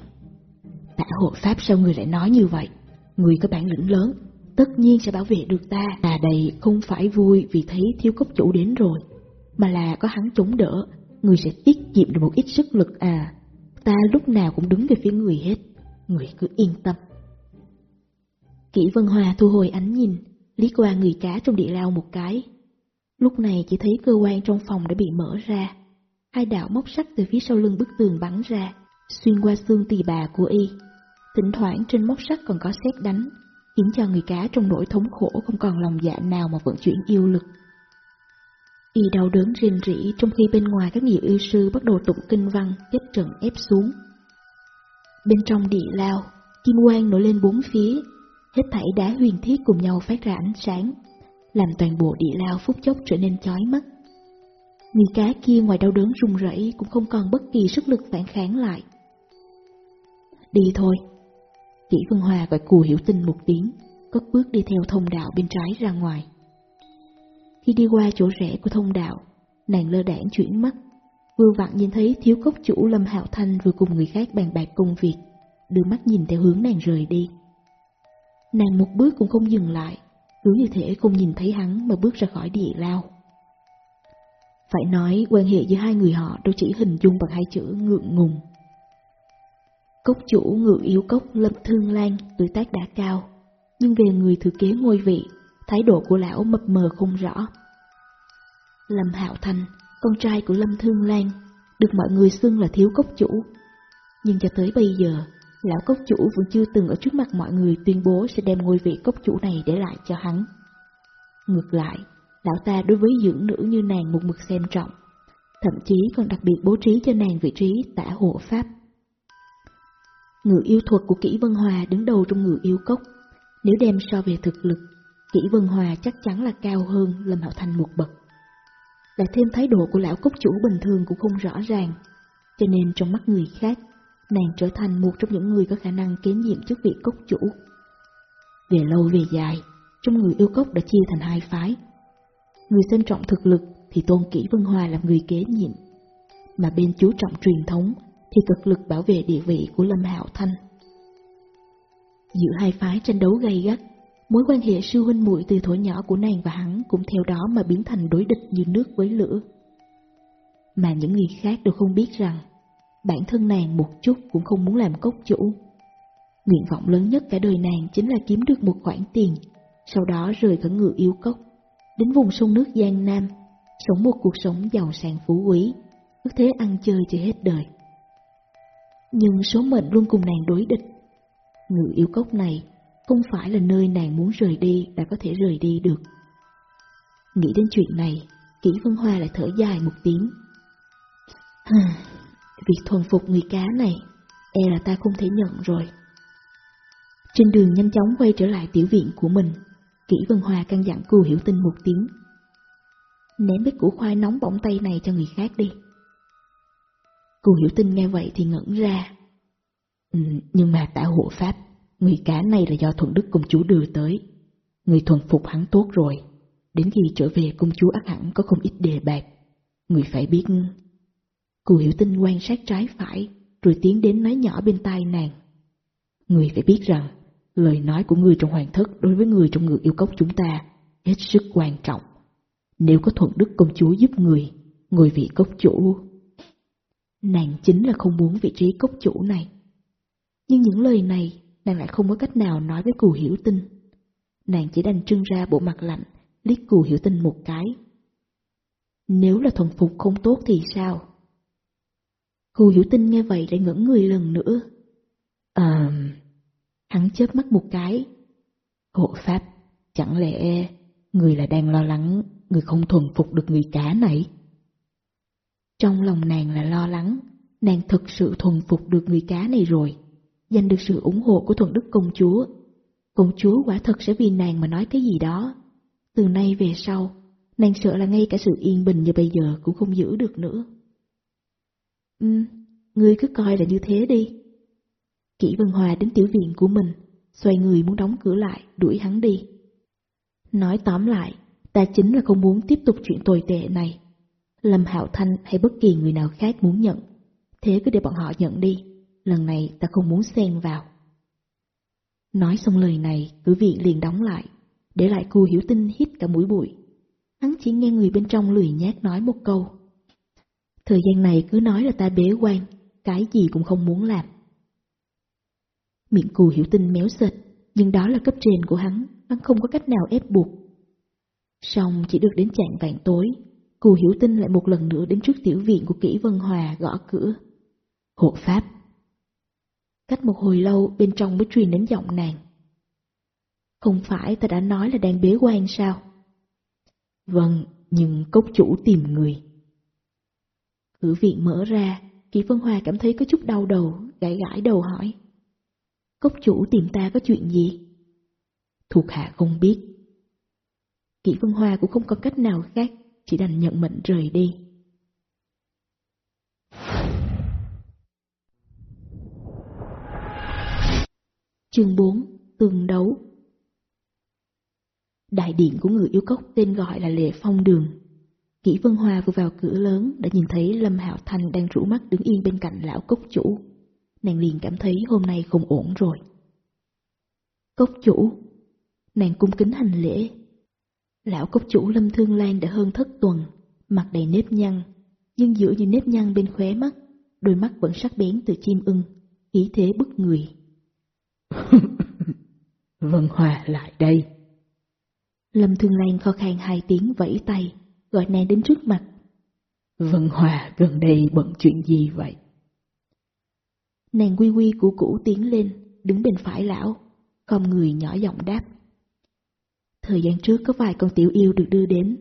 Tạ hộ pháp sao người lại nói như vậy? người có bản lĩnh lớn, tất nhiên sẽ bảo vệ được ta. Ta đây không phải vui vì thấy thiếu cốc chủ đến rồi, mà là có hắn chống đỡ, người sẽ tiết kiệm được một ít sức lực à. Ta lúc nào cũng đứng về phía người hết, người cứ yên tâm. Kỷ Vân Hòa thu hồi ánh nhìn, lý qua người cá trong địa lao một cái. Lúc này chỉ thấy cơ quan trong phòng đã bị mở ra. Hai đạo móc sắt từ phía sau lưng bức tường bắn ra, xuyên qua xương tỳ bà của y. Thỉnh thoảng trên móc sắt còn có xét đánh, khiến cho người cá trong nỗi thống khổ không còn lòng dạ nào mà vận chuyển yêu lực. Y đau đớn rên rỉ trong khi bên ngoài các nhiều yêu sư bắt đầu tụng kinh văn kết trận ép xuống. Bên trong địa lao, kim quang nổi lên bốn phía, hết thảy đá huyền thiết cùng nhau phát ra ánh sáng, làm toàn bộ địa lao phút chốc trở nên chói mắt. Người cá kia ngoài đau đớn run rẩy cũng không còn bất kỳ sức lực phản kháng lại. Đi thôi. Kỷ Vân Hòa gọi cù hiểu tình một tiếng, cất bước đi theo thông đạo bên trái ra ngoài. Khi đi qua chỗ rẽ của thông đạo, nàng lơ đảng chuyển mắt, vừa vặn nhìn thấy thiếu cốc chủ Lâm Hạo Thanh vừa cùng người khác bàn bạc công việc, đưa mắt nhìn theo hướng nàng rời đi. Nàng một bước cũng không dừng lại, cứ như thể không nhìn thấy hắn mà bước ra khỏi địa lao. Phải nói quan hệ giữa hai người họ đâu chỉ hình dung bằng hai chữ ngượng ngùng. Cốc chủ ngự yếu cốc Lâm Thương Lan tuổi tác đã cao, nhưng về người thừa kế ngôi vị, thái độ của lão mập mờ không rõ. Lâm Hạo Thành, con trai của Lâm Thương Lan, được mọi người xưng là thiếu cốc chủ. Nhưng cho tới bây giờ, lão cốc chủ vẫn chưa từng ở trước mặt mọi người tuyên bố sẽ đem ngôi vị cốc chủ này để lại cho hắn. Ngược lại, lão ta đối với dưỡng nữ như nàng một mực xem trọng, thậm chí còn đặc biệt bố trí cho nàng vị trí tả hộ pháp. Ngự yêu thuật của Kỷ Vân Hòa đứng đầu trong ngự yêu cốc, nếu đem so về thực lực, Kỷ Vân Hòa chắc chắn là cao hơn Lâm Hạo Thành một bậc. Lại thêm thái độ của lão cốc chủ bình thường cũng không rõ ràng, cho nên trong mắt người khác, nàng trở thành một trong những người có khả năng kế nhiệm chức vị cốc chủ. Về lâu về dài, trong người yêu cốc đã chia thành hai phái. Người xem trọng thực lực thì tôn kỹ Vân Hòa làm người kế nhiệm, mà bên chú trọng truyền thống thì cực lực bảo vệ địa vị của Lâm Hạo Thanh. Giữa hai phái tranh đấu gay gắt, mối quan hệ sư huynh muội từ thuở nhỏ của nàng và hắn cũng theo đó mà biến thành đối địch như nước với lửa. Mà những người khác đều không biết rằng, bản thân nàng một chút cũng không muốn làm cốc chủ. Nguyện vọng lớn nhất cả đời nàng chính là kiếm được một khoản tiền, sau đó rời khỏi ngựa yêu cốc, đến vùng sông nước Giang Nam, sống một cuộc sống giàu sang phú quý, ước thế ăn chơi cho hết đời. Nhưng số mệnh luôn cùng nàng đối địch. Ngự yêu cốc này không phải là nơi nàng muốn rời đi đã có thể rời đi được. Nghĩ đến chuyện này, Kỷ Vân Hoa lại thở dài một tiếng. Việc thuần phục người cá này, e là ta không thể nhận rồi. Trên đường nhanh chóng quay trở lại tiểu viện của mình, Kỷ Vân Hoa căn dặn cô hiểu tin một tiếng. Ném bếp củ khoai nóng bỏng tay này cho người khác đi. Cô hiểu tin nghe vậy thì ngẩn ra. Ừ, nhưng mà tả hộ pháp, người cá này là do thuận đức công chúa đưa tới. Người thuần phục hắn tốt rồi. Đến khi trở về công chúa ác hẳn có không ít đề bạc. Người phải biết... Cô hiểu tin quan sát trái phải, rồi tiến đến nói nhỏ bên tai nàng. Người phải biết rằng, lời nói của người trong hoàng thất đối với người trong ngự yêu cốc chúng ta hết sức quan trọng. Nếu có thuận đức công chúa giúp người, ngồi vị cốc chủ Nàng chính là không muốn vị trí cốc chủ này. Nhưng những lời này, nàng lại không có cách nào nói với cù hiểu tinh. Nàng chỉ đành trưng ra bộ mặt lạnh, liếc cù hiểu tinh một cái. Nếu là thuần phục không tốt thì sao? Cù hiểu tinh nghe vậy lại ngẩn người lần nữa. À, hắn chớp mắt một cái. Hộ pháp, chẳng lẽ người là đang lo lắng người không thuần phục được người cá này? Trong lòng nàng là lo lắng, nàng thực sự thuần phục được người cá này rồi, giành được sự ủng hộ của thuần đức công chúa. Công chúa quả thật sẽ vì nàng mà nói cái gì đó. Từ nay về sau, nàng sợ là ngay cả sự yên bình như bây giờ cũng không giữ được nữa. Ừ, ngươi cứ coi là như thế đi. Kỷ Vân Hòa đến tiểu viện của mình, xoay người muốn đóng cửa lại, đuổi hắn đi. Nói tóm lại, ta chính là không muốn tiếp tục chuyện tồi tệ này. Lâm Hạo Thanh hay bất kỳ người nào khác muốn nhận, thế cứ để bọn họ nhận đi, lần này ta không muốn xen vào. Nói xong lời này, cửa viện liền đóng lại, để lại cô hiểu tinh hít cả mũi bụi. Hắn chỉ nghe người bên trong lười nhát nói một câu. Thời gian này cứ nói là ta bế quan, cái gì cũng không muốn làm. Miệng cù hiểu tinh méo sệt, nhưng đó là cấp trên của hắn, hắn không có cách nào ép buộc. Xong chỉ được đến trạng vạn tối, Cù Hiểu Tinh lại một lần nữa đến trước tiểu viện của kỹ Vân Hòa gõ cửa. Hộ pháp. Cách một hồi lâu bên trong mới truyền đến giọng nàng. Không phải ta đã nói là đang bế quan sao? Vâng, nhưng cốc chủ tìm người. Cửa viện mở ra, kỹ Vân Hòa cảm thấy có chút đau đầu, gãi gãi đầu hỏi. Cốc chủ tìm ta có chuyện gì? Thuộc hạ không biết. Kỷ Vân hoa cũng không có cách nào khác, chỉ đành nhận mệnh rời đi. Chương 4 Tương đấu Đại điện của người yêu cốc tên gọi là Lệ Phong Đường. Kỷ Vân Hoa vừa vào cửa lớn đã nhìn thấy Lâm Hạo Thanh đang rũ mắt đứng yên bên cạnh lão cốc chủ. Nàng liền cảm thấy hôm nay không ổn rồi. Cốc chủ, Nàng cung kính hành lễ. Lão cốc chủ Lâm Thương Lan đã hơn thất tuần, mặt đầy nếp nhăn, nhưng giữa những nếp nhăn bên khóe mắt, đôi mắt vẫn sắc bén từ chim ưng, ý thế bức người. Vân Hòa lại đây. Lâm Thương Lan kho khan hai tiếng vẫy tay, gọi nàng đến trước mặt. Vân Hòa gần đây bận chuyện gì vậy? Nàng quy quy của cũ tiến lên, đứng bên phải lão, không người nhỏ giọng đáp. Thời gian trước có vài con tiểu yêu được đưa đến,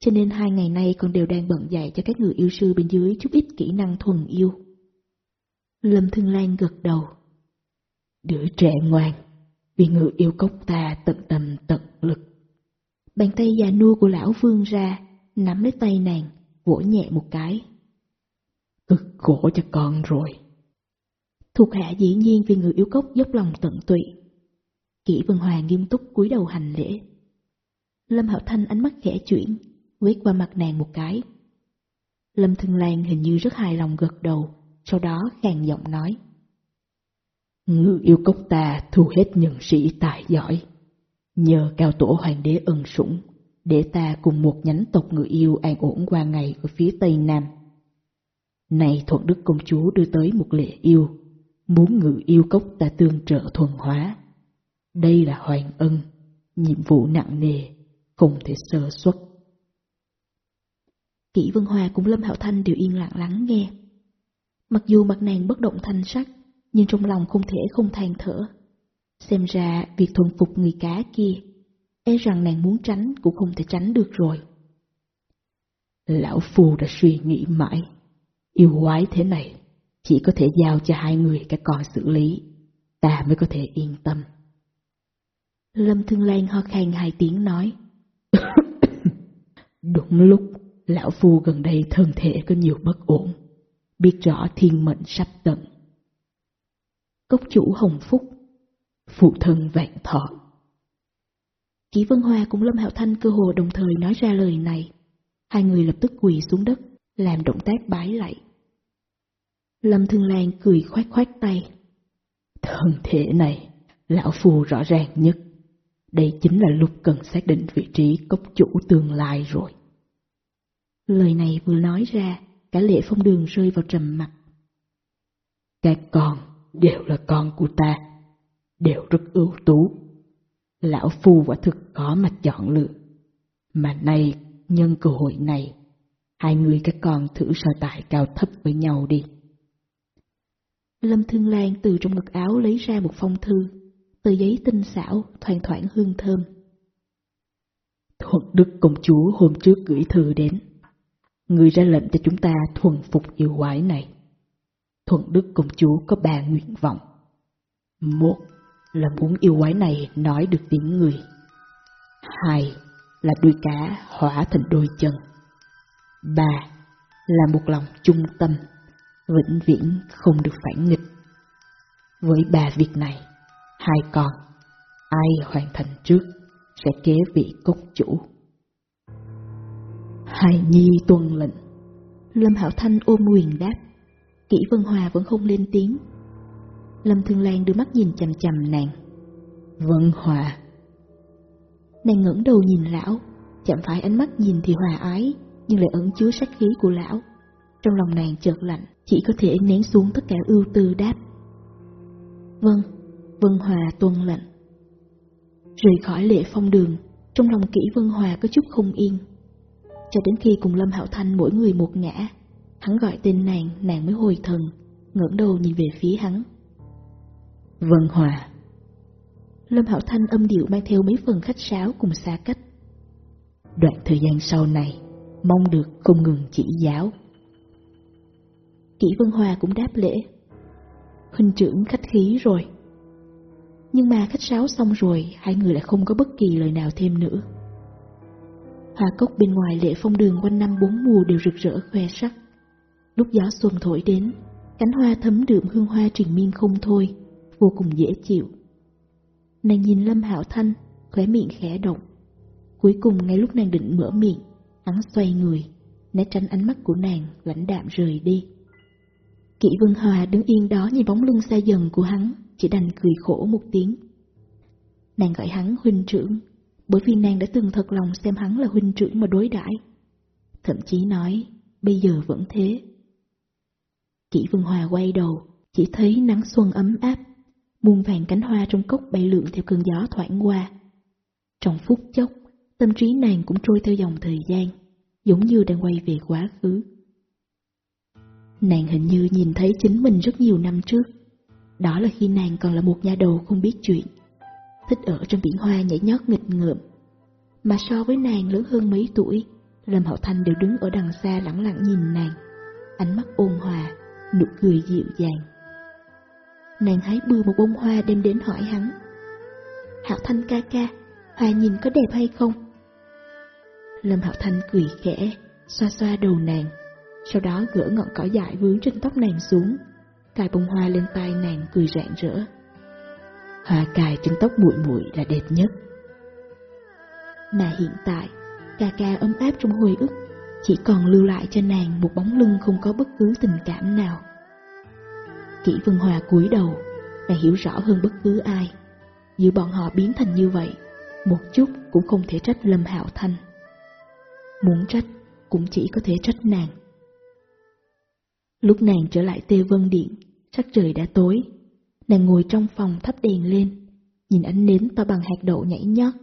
cho nên hai ngày nay con đều đang bận dạy cho các người yêu sư bên dưới chút ít kỹ năng thuần yêu. Lâm Thương Lan gật đầu. Đứa trẻ ngoan, vì người yêu cốc ta tận tâm tận lực. Bàn tay già nua của lão vương ra, nắm lấy tay nàng, vỗ nhẹ một cái. Cực khổ cho con rồi. Thuộc hạ dĩ nhiên vì người yêu cốc dốc lòng tận tụy. Kỷ Vân Hòa nghiêm túc cúi đầu hành lễ. Lâm Hạo Thanh ánh mắt khẽ chuyển, quét qua mặt nàng một cái. Lâm Thương Lan hình như rất hài lòng gật đầu, sau đó khàn giọng nói. Ngư yêu cốc ta thu hết nhân sĩ tài giỏi. Nhờ cao tổ hoàng đế ân sủng, để ta cùng một nhánh tộc người yêu an ổn qua ngày ở phía tây nam. Này thuận đức công chúa đưa tới một lễ yêu, muốn ngự yêu cốc ta tương trợ thuần hóa. Đây là hoàng ân, nhiệm vụ nặng nề, không thể sơ xuất. Kỷ Vân Hòa cùng Lâm Hạo Thanh đều yên lặng lắng nghe. Mặc dù mặt nàng bất động thanh sắc, nhưng trong lòng không thể không than thở. Xem ra việc thuần phục người cá kia, e rằng nàng muốn tránh cũng không thể tránh được rồi. Lão Phu đã suy nghĩ mãi, yêu quái thế này, chỉ có thể giao cho hai người các con xử lý, ta mới có thể yên tâm. Lâm Thương Lan ho khan hai tiếng nói. Đúng lúc, Lão Phu gần đây thân thể có nhiều bất ổn, biết rõ thiên mệnh sắp tận. Cốc chủ Hồng Phúc Phụ thân vạn thọ Kỷ Vân Hoa cùng Lâm Hạo Thanh cơ hồ đồng thời nói ra lời này. Hai người lập tức quỳ xuống đất, làm động tác bái lại. Lâm Thương Lan cười khoát khoát tay. Thân thể này, Lão Phu rõ ràng nhất. Đây chính là lúc cần xác định vị trí cốc chủ tương lai rồi. Lời này vừa nói ra, cả lệ phong đường rơi vào trầm mặt. Các con đều là con của ta, đều rất ưu tú. Lão Phu quả thực có mặt chọn lựa. Mà nay, nhân cơ hội này, hai người các con thử so tài cao thấp với nhau đi. Lâm Thương Lan từ trong ngực áo lấy ra một phong thư, tờ giấy tinh xảo, thoang thoảng hương thơm. Thuận Đức Công Chúa hôm trước gửi thư đến. Người ra lệnh cho chúng ta thuần phục yêu quái này. Thuận Đức Công Chúa có ba nguyện vọng. Một là muốn yêu quái này nói được tiếng người. Hai là đuôi cá hỏa thành đôi chân. Ba là một lòng trung tâm, vĩnh viễn không được phản nghịch. Với ba việc này, hai con, ai hoàn thành trước sẽ kế vị cốc chủ. Hai nhi tuân lệnh. Lâm Hảo Thanh ôm quyền đáp. Kỷ Vân Hòa vẫn không lên tiếng. Lâm Thương Lan đưa mắt nhìn chầm chầm nàng. Vân Hòa. Nàng ngẩng đầu nhìn lão, chẳng phải ánh mắt nhìn thì hòa ái, nhưng lại ẩn chứa sát khí của lão. Trong lòng nàng chợt lạnh, chỉ có thể nén xuống tất cả ưu tư đáp. Vâng, Vân Hòa tuân lệnh. Rời khỏi lệ phong đường, trong lòng kỹ Vân Hòa có chút không yên. Cho đến khi cùng Lâm Hạo Thanh mỗi người một ngã, hắn gọi tên nàng, nàng mới hồi thần, ngẩng đầu nhìn về phía hắn. Vân Hòa. Lâm Hạo Thanh âm điệu mang theo mấy phần khách sáo cùng xa cách. Đoạn thời gian sau này, mong được không ngừng chỉ giáo. Kỷ Vân Hòa cũng đáp lễ. Huynh trưởng khách khí rồi. Nhưng mà khách sáo xong rồi, hai người lại không có bất kỳ lời nào thêm nữa. Hoa cốc bên ngoài lệ phong đường quanh năm bốn mùa đều rực rỡ khoe sắc. Lúc gió xuân thổi đến, cánh hoa thấm đượm hương hoa truyền miên không thôi, vô cùng dễ chịu. Nàng nhìn Lâm Hạo Thanh, khóe miệng khẽ động. Cuối cùng ngay lúc nàng định mở miệng, hắn xoay người, né tránh ánh mắt của nàng, lãnh đạm rời đi. Kỷ Vân Hòa đứng yên đó nhìn bóng lưng xa dần của hắn, chỉ đành cười khổ một tiếng. Nàng gọi hắn huynh trưởng, bởi vì nàng đã từng thật lòng xem hắn là huynh trưởng mà đối đãi Thậm chí nói, bây giờ vẫn thế. Kỷ Vân Hòa quay đầu, chỉ thấy nắng xuân ấm áp, muôn vàng cánh hoa trong cốc bay lượn theo cơn gió thoảng qua. Trong phút chốc, tâm trí nàng cũng trôi theo dòng thời gian, giống như đang quay về quá khứ. Nàng hình như nhìn thấy chính mình rất nhiều năm trước. Đó là khi nàng còn là một nhà đầu không biết chuyện, thích ở trong biển hoa nhảy nhót nghịch ngợm. Mà so với nàng lớn hơn mấy tuổi, Lâm hậu Thanh đều đứng ở đằng xa lặng lặng nhìn nàng, ánh mắt ôn hòa, nụ cười dịu dàng. Nàng hái bưa một bông hoa đem đến hỏi hắn. Hạo Thanh ca ca, hoa nhìn có đẹp hay không? Lâm Hạo Thanh cười khẽ, xoa xoa đầu nàng, sau đó gỡ ngọn cỏ dại vướng trên tóc nàng xuống, cài bông hoa lên tay nàng cười rạng rỡ. Hoa cài trên tóc muội muội là đẹp nhất. Mà hiện tại, ca ca ấm áp trong hồi ức, chỉ còn lưu lại cho nàng một bóng lưng không có bất cứ tình cảm nào. Kỷ Vân Hòa cúi đầu, nàng hiểu rõ hơn bất cứ ai. Giữa bọn họ biến thành như vậy, một chút cũng không thể trách Lâm Hạo Thanh. Muốn trách, cũng chỉ có thể trách nàng. Lúc nàng trở lại Tê Vân Điện, sắc trời đã tối. Nàng ngồi trong phòng thắp đèn lên, nhìn ánh nến to bằng hạt đậu nhảy nhót.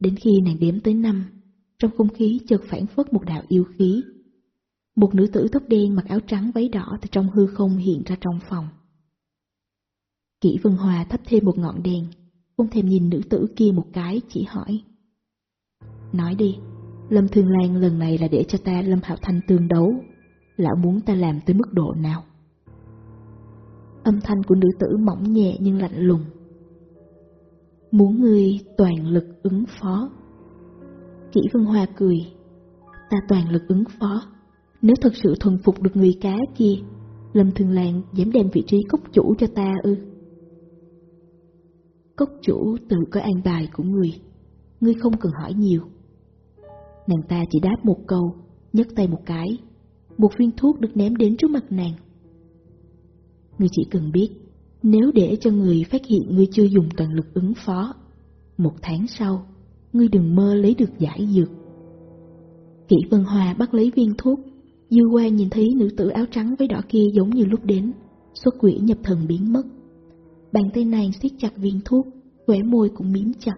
Đến khi nàng đếm tới năm, trong không khí chợt phản phất một đạo yêu khí. Một nữ tử tóc đen mặc áo trắng váy đỏ từ trong hư không hiện ra trong phòng. Kỷ Vân Hòa thắp thêm một ngọn đèn, không thèm nhìn nữ tử kia một cái, chỉ hỏi. Nói đi, Lâm Thương Lan lần này là để cho ta Lâm Hạo Thanh tương đấu, lão muốn ta làm tới mức độ nào? Âm thanh của nữ tử mỏng nhẹ nhưng lạnh lùng. Muốn ngươi toàn lực ứng phó. Kỷ Vân Hoa cười, ta toàn lực ứng phó. Nếu thật sự thuần phục được người cá kia, Lâm Thường Lan dám đem vị trí cốc chủ cho ta ư. Cốc chủ tự có an bài của người, ngươi không cần hỏi nhiều. Nàng ta chỉ đáp một câu, nhấc tay một cái, một viên thuốc được ném đến trước mặt nàng. người chỉ cần biết, nếu để cho người phát hiện người chưa dùng toàn lực ứng phó, một tháng sau, ngươi đừng mơ lấy được giải dược. Kỷ Vân Hòa bắt lấy viên thuốc, dư qua nhìn thấy nữ tử áo trắng với đỏ kia giống như lúc đến, xuất quỷ nhập thần biến mất. Bàn tay nàng siết chặt viên thuốc, khỏe môi cũng miếm chặt.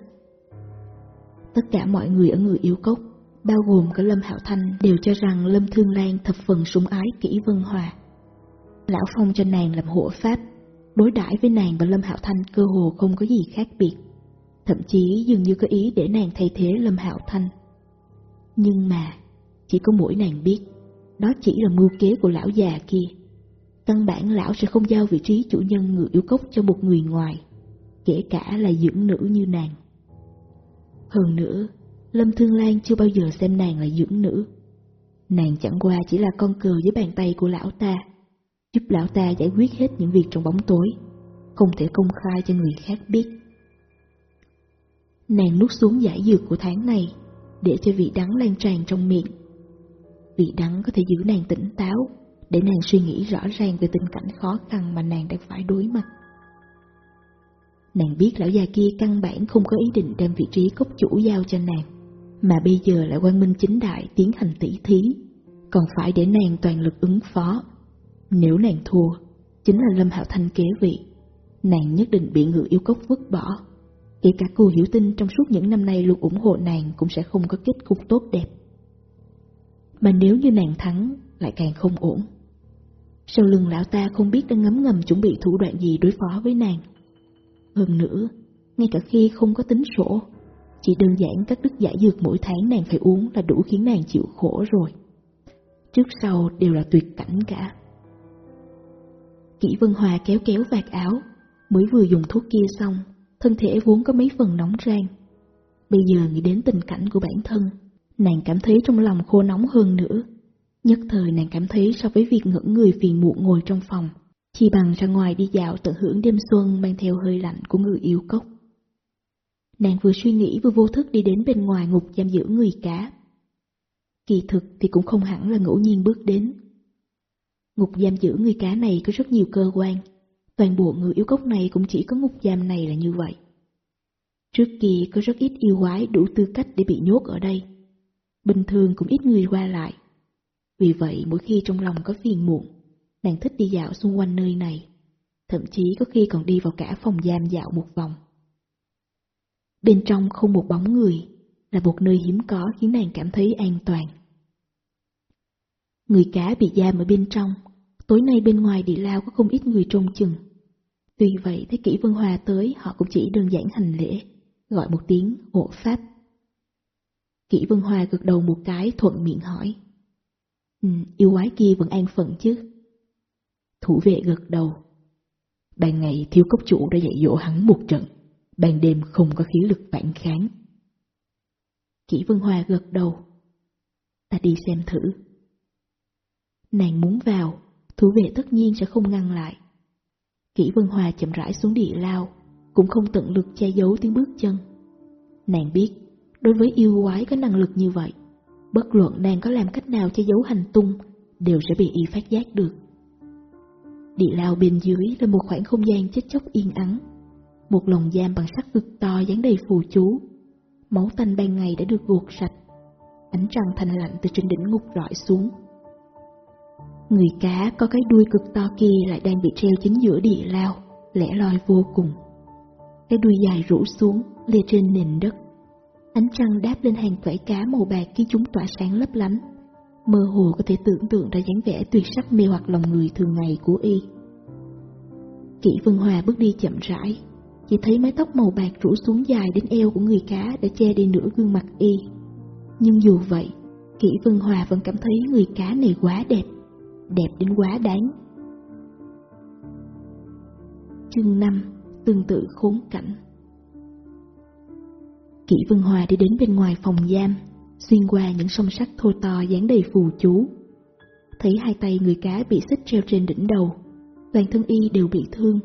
Tất cả mọi người ở người yêu cốc, bao gồm cả Lâm Hạo Thanh đều cho rằng Lâm Thương Lan thập phần sủng ái kỹ Vân Hòa. Lão Phong cho nàng làm hộ pháp, đối đãi với nàng và Lâm Hạo Thanh cơ hồ không có gì khác biệt. Thậm chí dường như có ý để nàng thay thế Lâm Hạo Thanh. Nhưng mà, chỉ có mỗi nàng biết, đó chỉ là mưu kế của lão già kia. Căn bản lão sẽ không giao vị trí chủ nhân người yêu cốc cho một người ngoài, kể cả là dưỡng nữ như nàng. Hơn nữa, Lâm Thương Lan chưa bao giờ xem nàng là dưỡng nữ. Nàng chẳng qua chỉ là con cờ dưới bàn tay của lão ta, giúp lão ta giải quyết hết những việc trong bóng tối, không thể công khai cho người khác biết. Nàng nuốt xuống giải dược của tháng này, để cho vị đắng lan tràn trong miệng. Vị đắng có thể giữ nàng tỉnh táo, để nàng suy nghĩ rõ ràng về tình cảnh khó khăn mà nàng đang phải đối mặt. Nàng biết lão già kia căn bản không có ý định đem vị trí cốc chủ giao cho nàng, mà bây giờ lại quan minh chính đại tiến hành tỷ thí, còn phải để nàng toàn lực ứng phó. Nếu nàng thua, chính là Lâm Hạo Thanh kế vị, nàng nhất định bị ngự yêu cốc vứt bỏ. Kể cả cô hiểu tin trong suốt những năm nay luôn ủng hộ nàng cũng sẽ không có kết cục tốt đẹp. Mà nếu như nàng thắng, lại càng không ổn. Sau lưng lão ta không biết đang ngấm ngầm chuẩn bị thủ đoạn gì đối phó với nàng. Hơn nữa, ngay cả khi không có tính sổ, chỉ đơn giản các đức giải dược mỗi tháng nàng phải uống là đủ khiến nàng chịu khổ rồi. Trước sau đều là tuyệt cảnh cả. Kỷ Vân Hòa kéo kéo vạt áo, mới vừa dùng thuốc kia xong, thân thể vốn có mấy phần nóng rang. Bây giờ nghĩ đến tình cảnh của bản thân, nàng cảm thấy trong lòng khô nóng hơn nữa. Nhất thời nàng cảm thấy so với việc ngẩn người phiền muộn ngồi trong phòng, chỉ bằng ra ngoài đi dạo tận hưởng đêm xuân mang theo hơi lạnh của người yêu cốc. Nàng vừa suy nghĩ vừa vô thức đi đến bên ngoài ngục giam giữ người cá. Kỳ thực thì cũng không hẳn là ngẫu nhiên bước đến. Ngục giam giữ người cá này có rất nhiều cơ quan, toàn bộ người yêu cốc này cũng chỉ có ngục giam này là như vậy. Trước kia có rất ít yêu quái đủ tư cách để bị nhốt ở đây. Bình thường cũng ít người qua lại. Vì vậy mỗi khi trong lòng có phiền muộn, nàng thích đi dạo xung quanh nơi này. Thậm chí có khi còn đi vào cả phòng giam dạo một vòng. Bên trong không một bóng người, là một nơi hiếm có khiến nàng cảm thấy an toàn. Người cá bị giam ở bên trong, tối nay bên ngoài địa lao có không ít người trông chừng. Tuy vậy thấy kỹ Vân Hòa tới họ cũng chỉ đơn giản hành lễ, gọi một tiếng hộ pháp. Kỷ Vân Hòa gật đầu một cái thuận miệng hỏi. Ừ, yêu quái kia vẫn an phận chứ? Thủ vệ gật đầu. Ban ngày thiếu cốc chủ đã dạy dỗ hắn một trận, ban đêm không có khí lực phản kháng. Kỷ Vân Hoa gật đầu. Ta đi xem thử. Nàng muốn vào, thủ vệ tất nhiên sẽ không ngăn lại. Kỷ Vân Hoa chậm rãi xuống địa lao, cũng không tận lực che giấu tiếng bước chân. Nàng biết, đối với yêu quái có năng lực như vậy, bất luận nàng có làm cách nào che giấu hành tung, đều sẽ bị y phát giác được. Địa lao bên dưới là một khoảng không gian chết chóc yên ắng, một lồng giam bằng sắt cực to dán đầy phù chú. Máu tanh ban ngày đã được gột sạch, ánh trăng thanh lạnh từ trên đỉnh ngục rọi xuống. Người cá có cái đuôi cực to kia lại đang bị treo chính giữa địa lao, lẻ loi vô cùng. Cái đuôi dài rũ xuống, lê trên nền đất. Ánh trăng đáp lên hàng vảy cá màu bạc khi chúng tỏa sáng lấp lánh. Mơ hồ có thể tưởng tượng ra dáng vẻ tuyệt sắc mê hoặc lòng người thường ngày của y. Kỷ Vân Hòa bước đi chậm rãi, chỉ thấy mái tóc màu bạc rủ xuống dài đến eo của người cá đã che đi nửa gương mặt y. Nhưng dù vậy, Kỷ Vân Hòa vẫn cảm thấy người cá này quá đẹp, đẹp đến quá đáng. Chương 5 Tương tự khốn cảnh Kỷ Vân Hòa đi đến bên ngoài phòng giam, xuyên qua những song sắt thô to dán đầy phù chú. Thấy hai tay người cá bị xích treo trên đỉnh đầu, toàn thân y đều bị thương,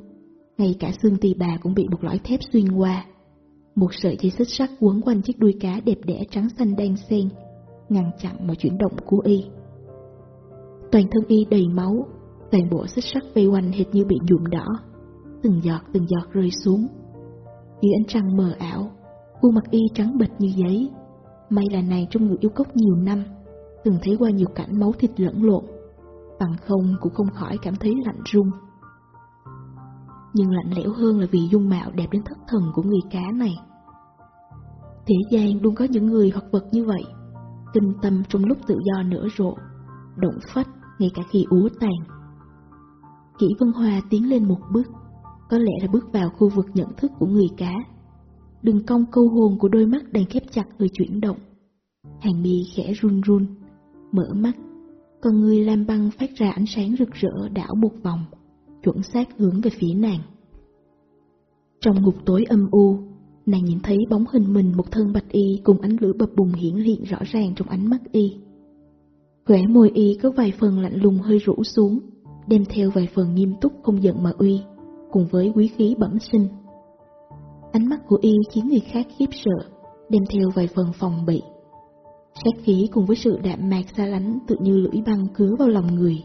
ngay cả xương tỳ bà cũng bị một lõi thép xuyên qua. Một sợi dây xích sắt quấn quanh chiếc đuôi cá đẹp đẽ trắng xanh đen xen, ngăn chặn mọi chuyển động của y. Toàn thân y đầy máu, toàn bộ xích sắt vây quanh hệt như bị nhuộm đỏ, từng giọt từng giọt rơi xuống. Dưới ánh trăng mờ ảo, khuôn mặt y trắng bệch như giấy. May là này trong người yêu cốc nhiều năm, từng thấy qua nhiều cảnh máu thịt lẫn lộn, bằng không cũng không khỏi cảm thấy lạnh run. Nhưng lạnh lẽo hơn là vì dung mạo đẹp đến thất thần của người cá này. Thế gian luôn có những người hoặc vật như vậy, kinh tâm trong lúc tự do nở rộ, động phách ngay cả khi úa tàn. Kỷ Vân Hoa tiến lên một bước, có lẽ là bước vào khu vực nhận thức của người cá. Đường cong câu hồn của đôi mắt đang khép chặt người chuyển động. Hàng mi khẽ run run, mở mắt, con người lam băng phát ra ánh sáng rực rỡ đảo một vòng, chuẩn xác hướng về phía nàng. Trong ngục tối âm u, nàng nhìn thấy bóng hình mình một thân bạch y cùng ánh lửa bập bùng hiển hiện rõ ràng trong ánh mắt y. Khỏe môi y có vài phần lạnh lùng hơi rũ xuống, đem theo vài phần nghiêm túc không giận mà uy, cùng với quý khí bẩm sinh. Ánh mắt của y khiến người khác khiếp sợ, đem theo vài phần phòng bị. Sát khí cùng với sự đạm mạc xa lánh tự như lưỡi băng cứa vào lòng người.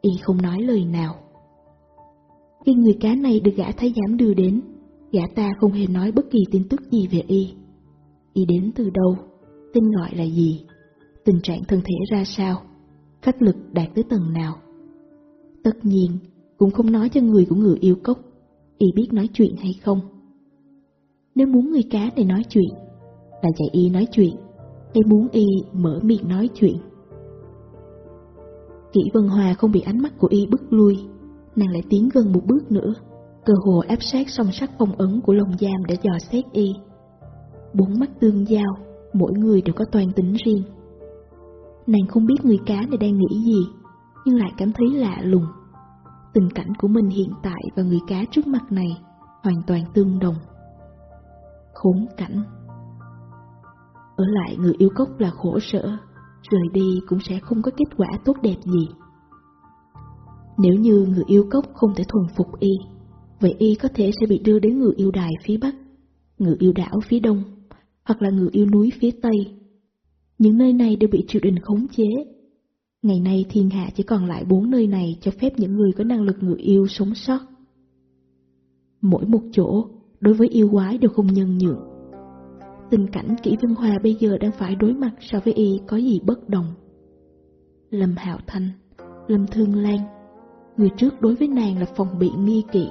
Y không nói lời nào. Khi người cá này được gã thái giám đưa đến, gã ta không hề nói bất kỳ tin tức gì về y. Y đến từ đâu, tên gọi là gì, tình trạng thân thể ra sao, pháp lực đạt tới tầng nào. Tất nhiên, cũng không nói cho người của người yêu cốc, y biết nói chuyện hay không. Nếu muốn người cá này nói chuyện, là dạy y nói chuyện, hay muốn y mở miệng nói chuyện. Kỷ Vân Hòa không bị ánh mắt của y bức lui, nàng lại tiến gần một bước nữa, cơ hồ áp sát song sắc phong ấn của lồng giam để dò xét y. Bốn mắt tương giao, mỗi người đều có toàn tính riêng. Nàng không biết người cá này đang nghĩ gì, nhưng lại cảm thấy lạ lùng. Tình cảnh của mình hiện tại và người cá trước mặt này hoàn toàn tương đồng. Khốn cảnh Ở lại người yêu cốc là khổ sở, rời đi cũng sẽ không có kết quả tốt đẹp gì. Nếu như người yêu cốc không thể thuần phục y, vậy y có thể sẽ bị đưa đến người yêu đài phía bắc, người yêu đảo phía đông, hoặc là người yêu núi phía tây. Những nơi này đều bị triều đình khống chế. Ngày nay thiên hạ chỉ còn lại bốn nơi này cho phép những người có năng lực người yêu sống sót. Mỗi một chỗ đối với yêu quái đều không nhân nhượng. Tình cảnh kỹ Vân Hòa bây giờ đang phải đối mặt so với y có gì bất đồng. Lâm Hạo Thanh, Lâm Thương Lan, người trước đối với nàng là phòng bị nghi kỵ,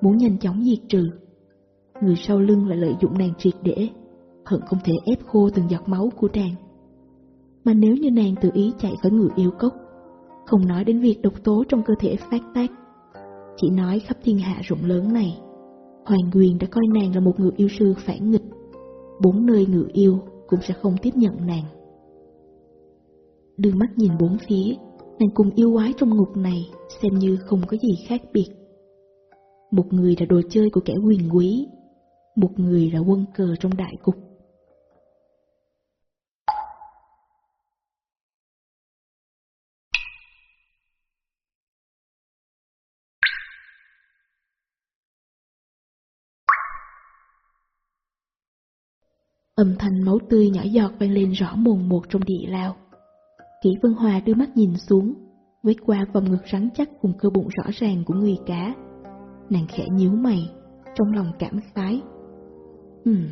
muốn nhanh chóng diệt trừ. Người sau lưng lại lợi dụng nàng triệt để, hận không thể ép khô từng giọt máu của nàng. Mà nếu như nàng tự ý chạy khỏi người yêu cốc, không nói đến việc độc tố trong cơ thể phát tác, chỉ nói khắp thiên hạ rộng lớn này, Hoàng Quyền đã coi nàng là một người yêu sư phản nghịch, bốn nơi người yêu cũng sẽ không tiếp nhận nàng. Đưa mắt nhìn bốn phía, nàng cùng yêu quái trong ngục này xem như không có gì khác biệt. Một người là đồ chơi của kẻ quyền quý, một người là quân cờ trong đại cục. Âm thanh máu tươi nhỏ giọt vang lên rõ mồn một trong địa lao. Kỷ Vân Hòa đưa mắt nhìn xuống, với qua vòng ngực rắn chắc cùng cơ bụng rõ ràng của người cá. Nàng khẽ nhíu mày, trong lòng cảm khái. Ừm,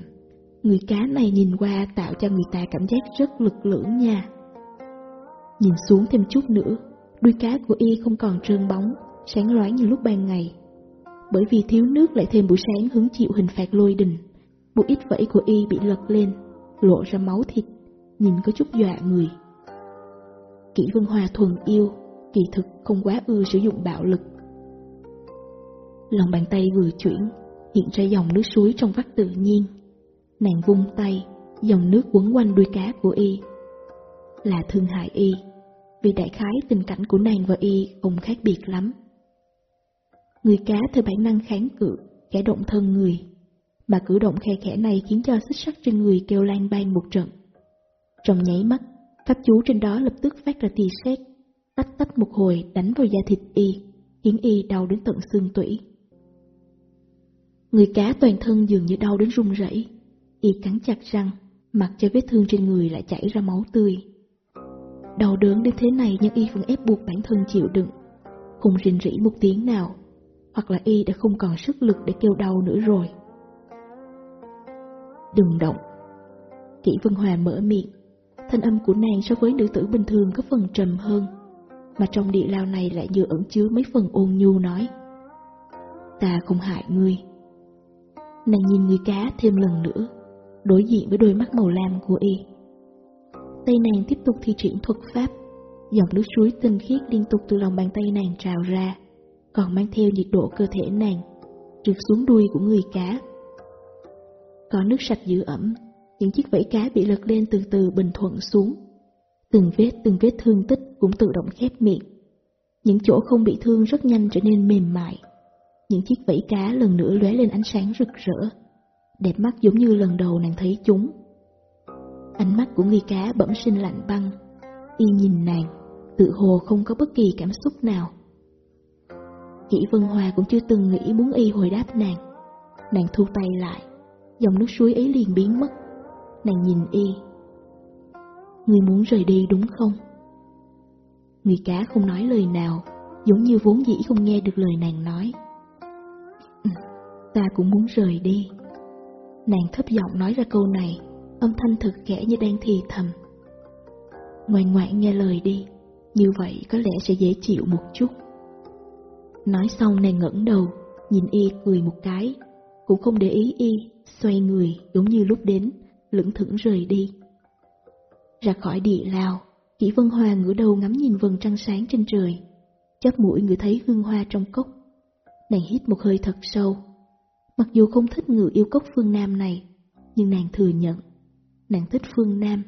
người cá này nhìn qua tạo cho người ta cảm giác rất lực lưỡng nha. Nhìn xuống thêm chút nữa, đuôi cá của y không còn trơn bóng, sáng loáng như lúc ban ngày. Bởi vì thiếu nước lại thêm buổi sáng hứng chịu hình phạt lôi đình, bộ ít vẫy của y bị lật lên, lộ ra máu thịt, nhìn có chút dọa người. Kỷ Vân Hòa thuần yêu, kỳ thực không quá ưa sử dụng bạo lực. Lòng bàn tay vừa chuyển, hiện ra dòng nước suối trong vắt tự nhiên. Nàng vung tay, dòng nước quấn quanh đuôi cá của y. Là thương hại y, vì đại khái tình cảnh của nàng và y không khác biệt lắm. Người cá theo bản năng kháng cự, kẻ động thân người, mà cử động khe khẽ này khiến cho xích sắt trên người kêu lan ban một trận. Trong nháy mắt, pháp chú trên đó lập tức phát ra tia sét, tách tách một hồi đánh vào da thịt y, khiến y đau đến tận xương tủy. Người cá toàn thân dường như đau đến run rẩy, y cắn chặt răng, mặc cho vết thương trên người lại chảy ra máu tươi. Đau đớn đến thế này nhưng y vẫn ép buộc bản thân chịu đựng, không rình rỉ một tiếng nào, hoặc là y đã không còn sức lực để kêu đau nữa rồi. Đừng động. Kỷ Vân Hòa mở miệng, thanh âm của nàng so với nữ tử bình thường có phần trầm hơn, mà trong địa lao này lại vừa ẩn chứa mấy phần ôn nhu nói. Ta không hại ngươi. Nàng nhìn người cá thêm lần nữa, đối diện với đôi mắt màu lam của y. Tay nàng tiếp tục thi triển thuật pháp, dòng nước suối tinh khiết liên tục từ lòng bàn tay nàng trào ra, còn mang theo nhiệt độ cơ thể nàng, trượt xuống đuôi của người cá. Có nước sạch giữ ẩm, những chiếc vẫy cá bị lật lên từ từ bình thuận xuống. Từng vết từng vết thương tích cũng tự động khép miệng. Những chỗ không bị thương rất nhanh trở nên mềm mại. Những chiếc vẫy cá lần nữa lóe lên ánh sáng rực rỡ, đẹp mắt giống như lần đầu nàng thấy chúng. Ánh mắt của người cá bẩm sinh lạnh băng, y nhìn nàng, tự hồ không có bất kỳ cảm xúc nào. Kỷ Vân Hòa cũng chưa từng nghĩ muốn y hồi đáp nàng. Nàng thu tay lại, dòng nước suối ấy liền biến mất. Nàng nhìn y. Người muốn rời đi đúng không? Người cá không nói lời nào, giống như vốn dĩ không nghe được lời nàng nói. Ừ, ta cũng muốn rời đi. Nàng thấp giọng nói ra câu này, âm thanh thật khẽ như đang thì thầm. Ngoan ngoãn nghe lời đi, như vậy có lẽ sẽ dễ chịu một chút. Nói xong nàng ngẩng đầu, nhìn y cười một cái, cũng không để ý y, xoay người giống như lúc đến, lững thững rời đi. Ra khỏi địa lao, Kỷ Vân Hoa ngửa đầu ngắm nhìn vầng trăng sáng trên trời, chắp mũi người thấy hương hoa trong cốc. Nàng hít một hơi thật sâu. Mặc dù không thích người yêu cốc phương Nam này, nhưng nàng thừa nhận, nàng thích phương Nam,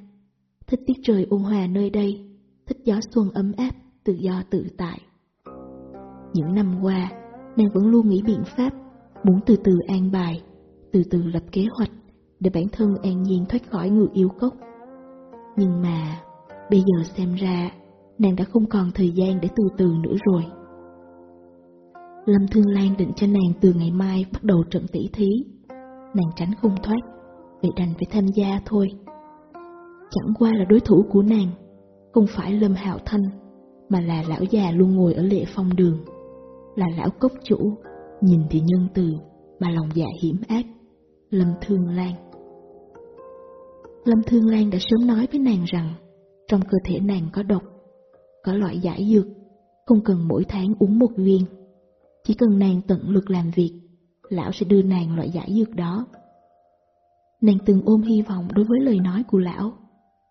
thích tiết trời ôn hòa nơi đây, thích gió xuân ấm áp, tự do tự tại. Những năm qua, nàng vẫn luôn nghĩ biện pháp, muốn từ từ an bài, từ từ lập kế hoạch để bản thân an nhiên thoát khỏi người yêu cốc. Nhưng mà, bây giờ xem ra, nàng đã không còn thời gian để từ từ nữa rồi. Lâm Thương Lan định cho nàng từ ngày mai bắt đầu trận tỷ thí. Nàng tránh không thoát, vậy đành phải tham gia thôi. Chẳng qua là đối thủ của nàng, không phải Lâm Hạo Thanh, mà là lão già luôn ngồi ở lệ phong đường. Là lão cốc chủ, nhìn thì nhân từ, mà lòng dạ hiểm ác, Lâm Thương Lan. Lâm Thương Lan đã sớm nói với nàng rằng trong cơ thể nàng có độc, có loại giải dược, không cần mỗi tháng uống một viên. Chỉ cần nàng tận lực làm việc, lão sẽ đưa nàng loại giải dược đó. Nàng từng ôm hy vọng đối với lời nói của lão,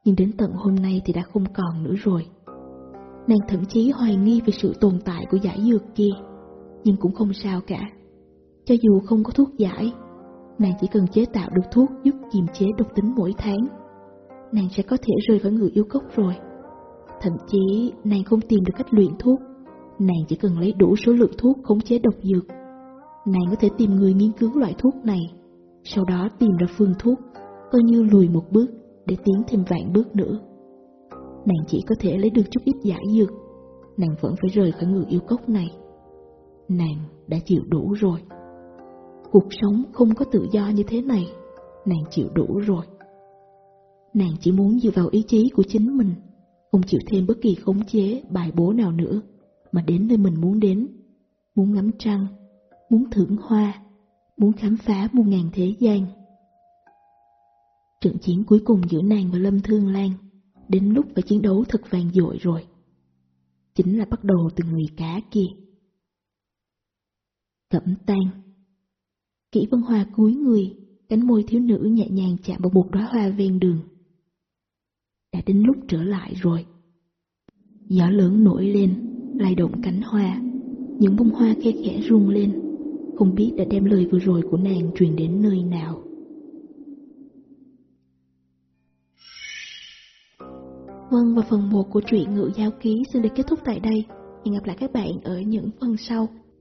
nhưng đến tận hôm nay thì đã không còn nữa rồi. Nàng thậm chí hoài nghi về sự tồn tại của giải dược kia, nhưng cũng không sao cả. Cho dù không có thuốc giải, nàng chỉ cần chế tạo được thuốc giúp kiềm chế độc tính mỗi tháng. Nàng sẽ có thể rời khỏi người yêu cốc rồi. Thậm chí nàng không tìm được cách luyện thuốc, nàng chỉ cần lấy đủ số lượng thuốc khống chế độc dược. Nàng có thể tìm người nghiên cứu loại thuốc này, sau đó tìm ra phương thuốc, coi như lùi một bước để tiến thêm vạn bước nữa. Nàng chỉ có thể lấy được chút ít giải dược, nàng vẫn phải rời khỏi người yêu cốc này. Nàng đã chịu đủ rồi. Cuộc sống không có tự do như thế này, nàng chịu đủ rồi. Nàng chỉ muốn dựa vào ý chí của chính mình, không chịu thêm bất kỳ khống chế, bài bố nào nữa, mà đến nơi mình muốn đến. Muốn ngắm trăng, muốn thưởng hoa, muốn khám phá muôn ngàn thế gian. Trận chiến cuối cùng giữa nàng và Lâm Thương Lan, đến lúc phải chiến đấu thật vàng dội rồi. Chính là bắt đầu từ người cá kia. Cẩm tan Kỷ Vân Hoa cúi người, cánh môi thiếu nữ nhẹ nhàng chạm vào một đóa hoa ven đường. Đã đến lúc trở lại rồi. Gió lớn nổi lên, lay động cánh hoa, những bông hoa khe khẽ rung lên, không biết đã đem lời vừa rồi của nàng truyền đến nơi nào. Vâng và phần 1 của truyện Ngự Giao Ký xin được kết thúc tại đây. Hẹn gặp lại các bạn ở những phần sau.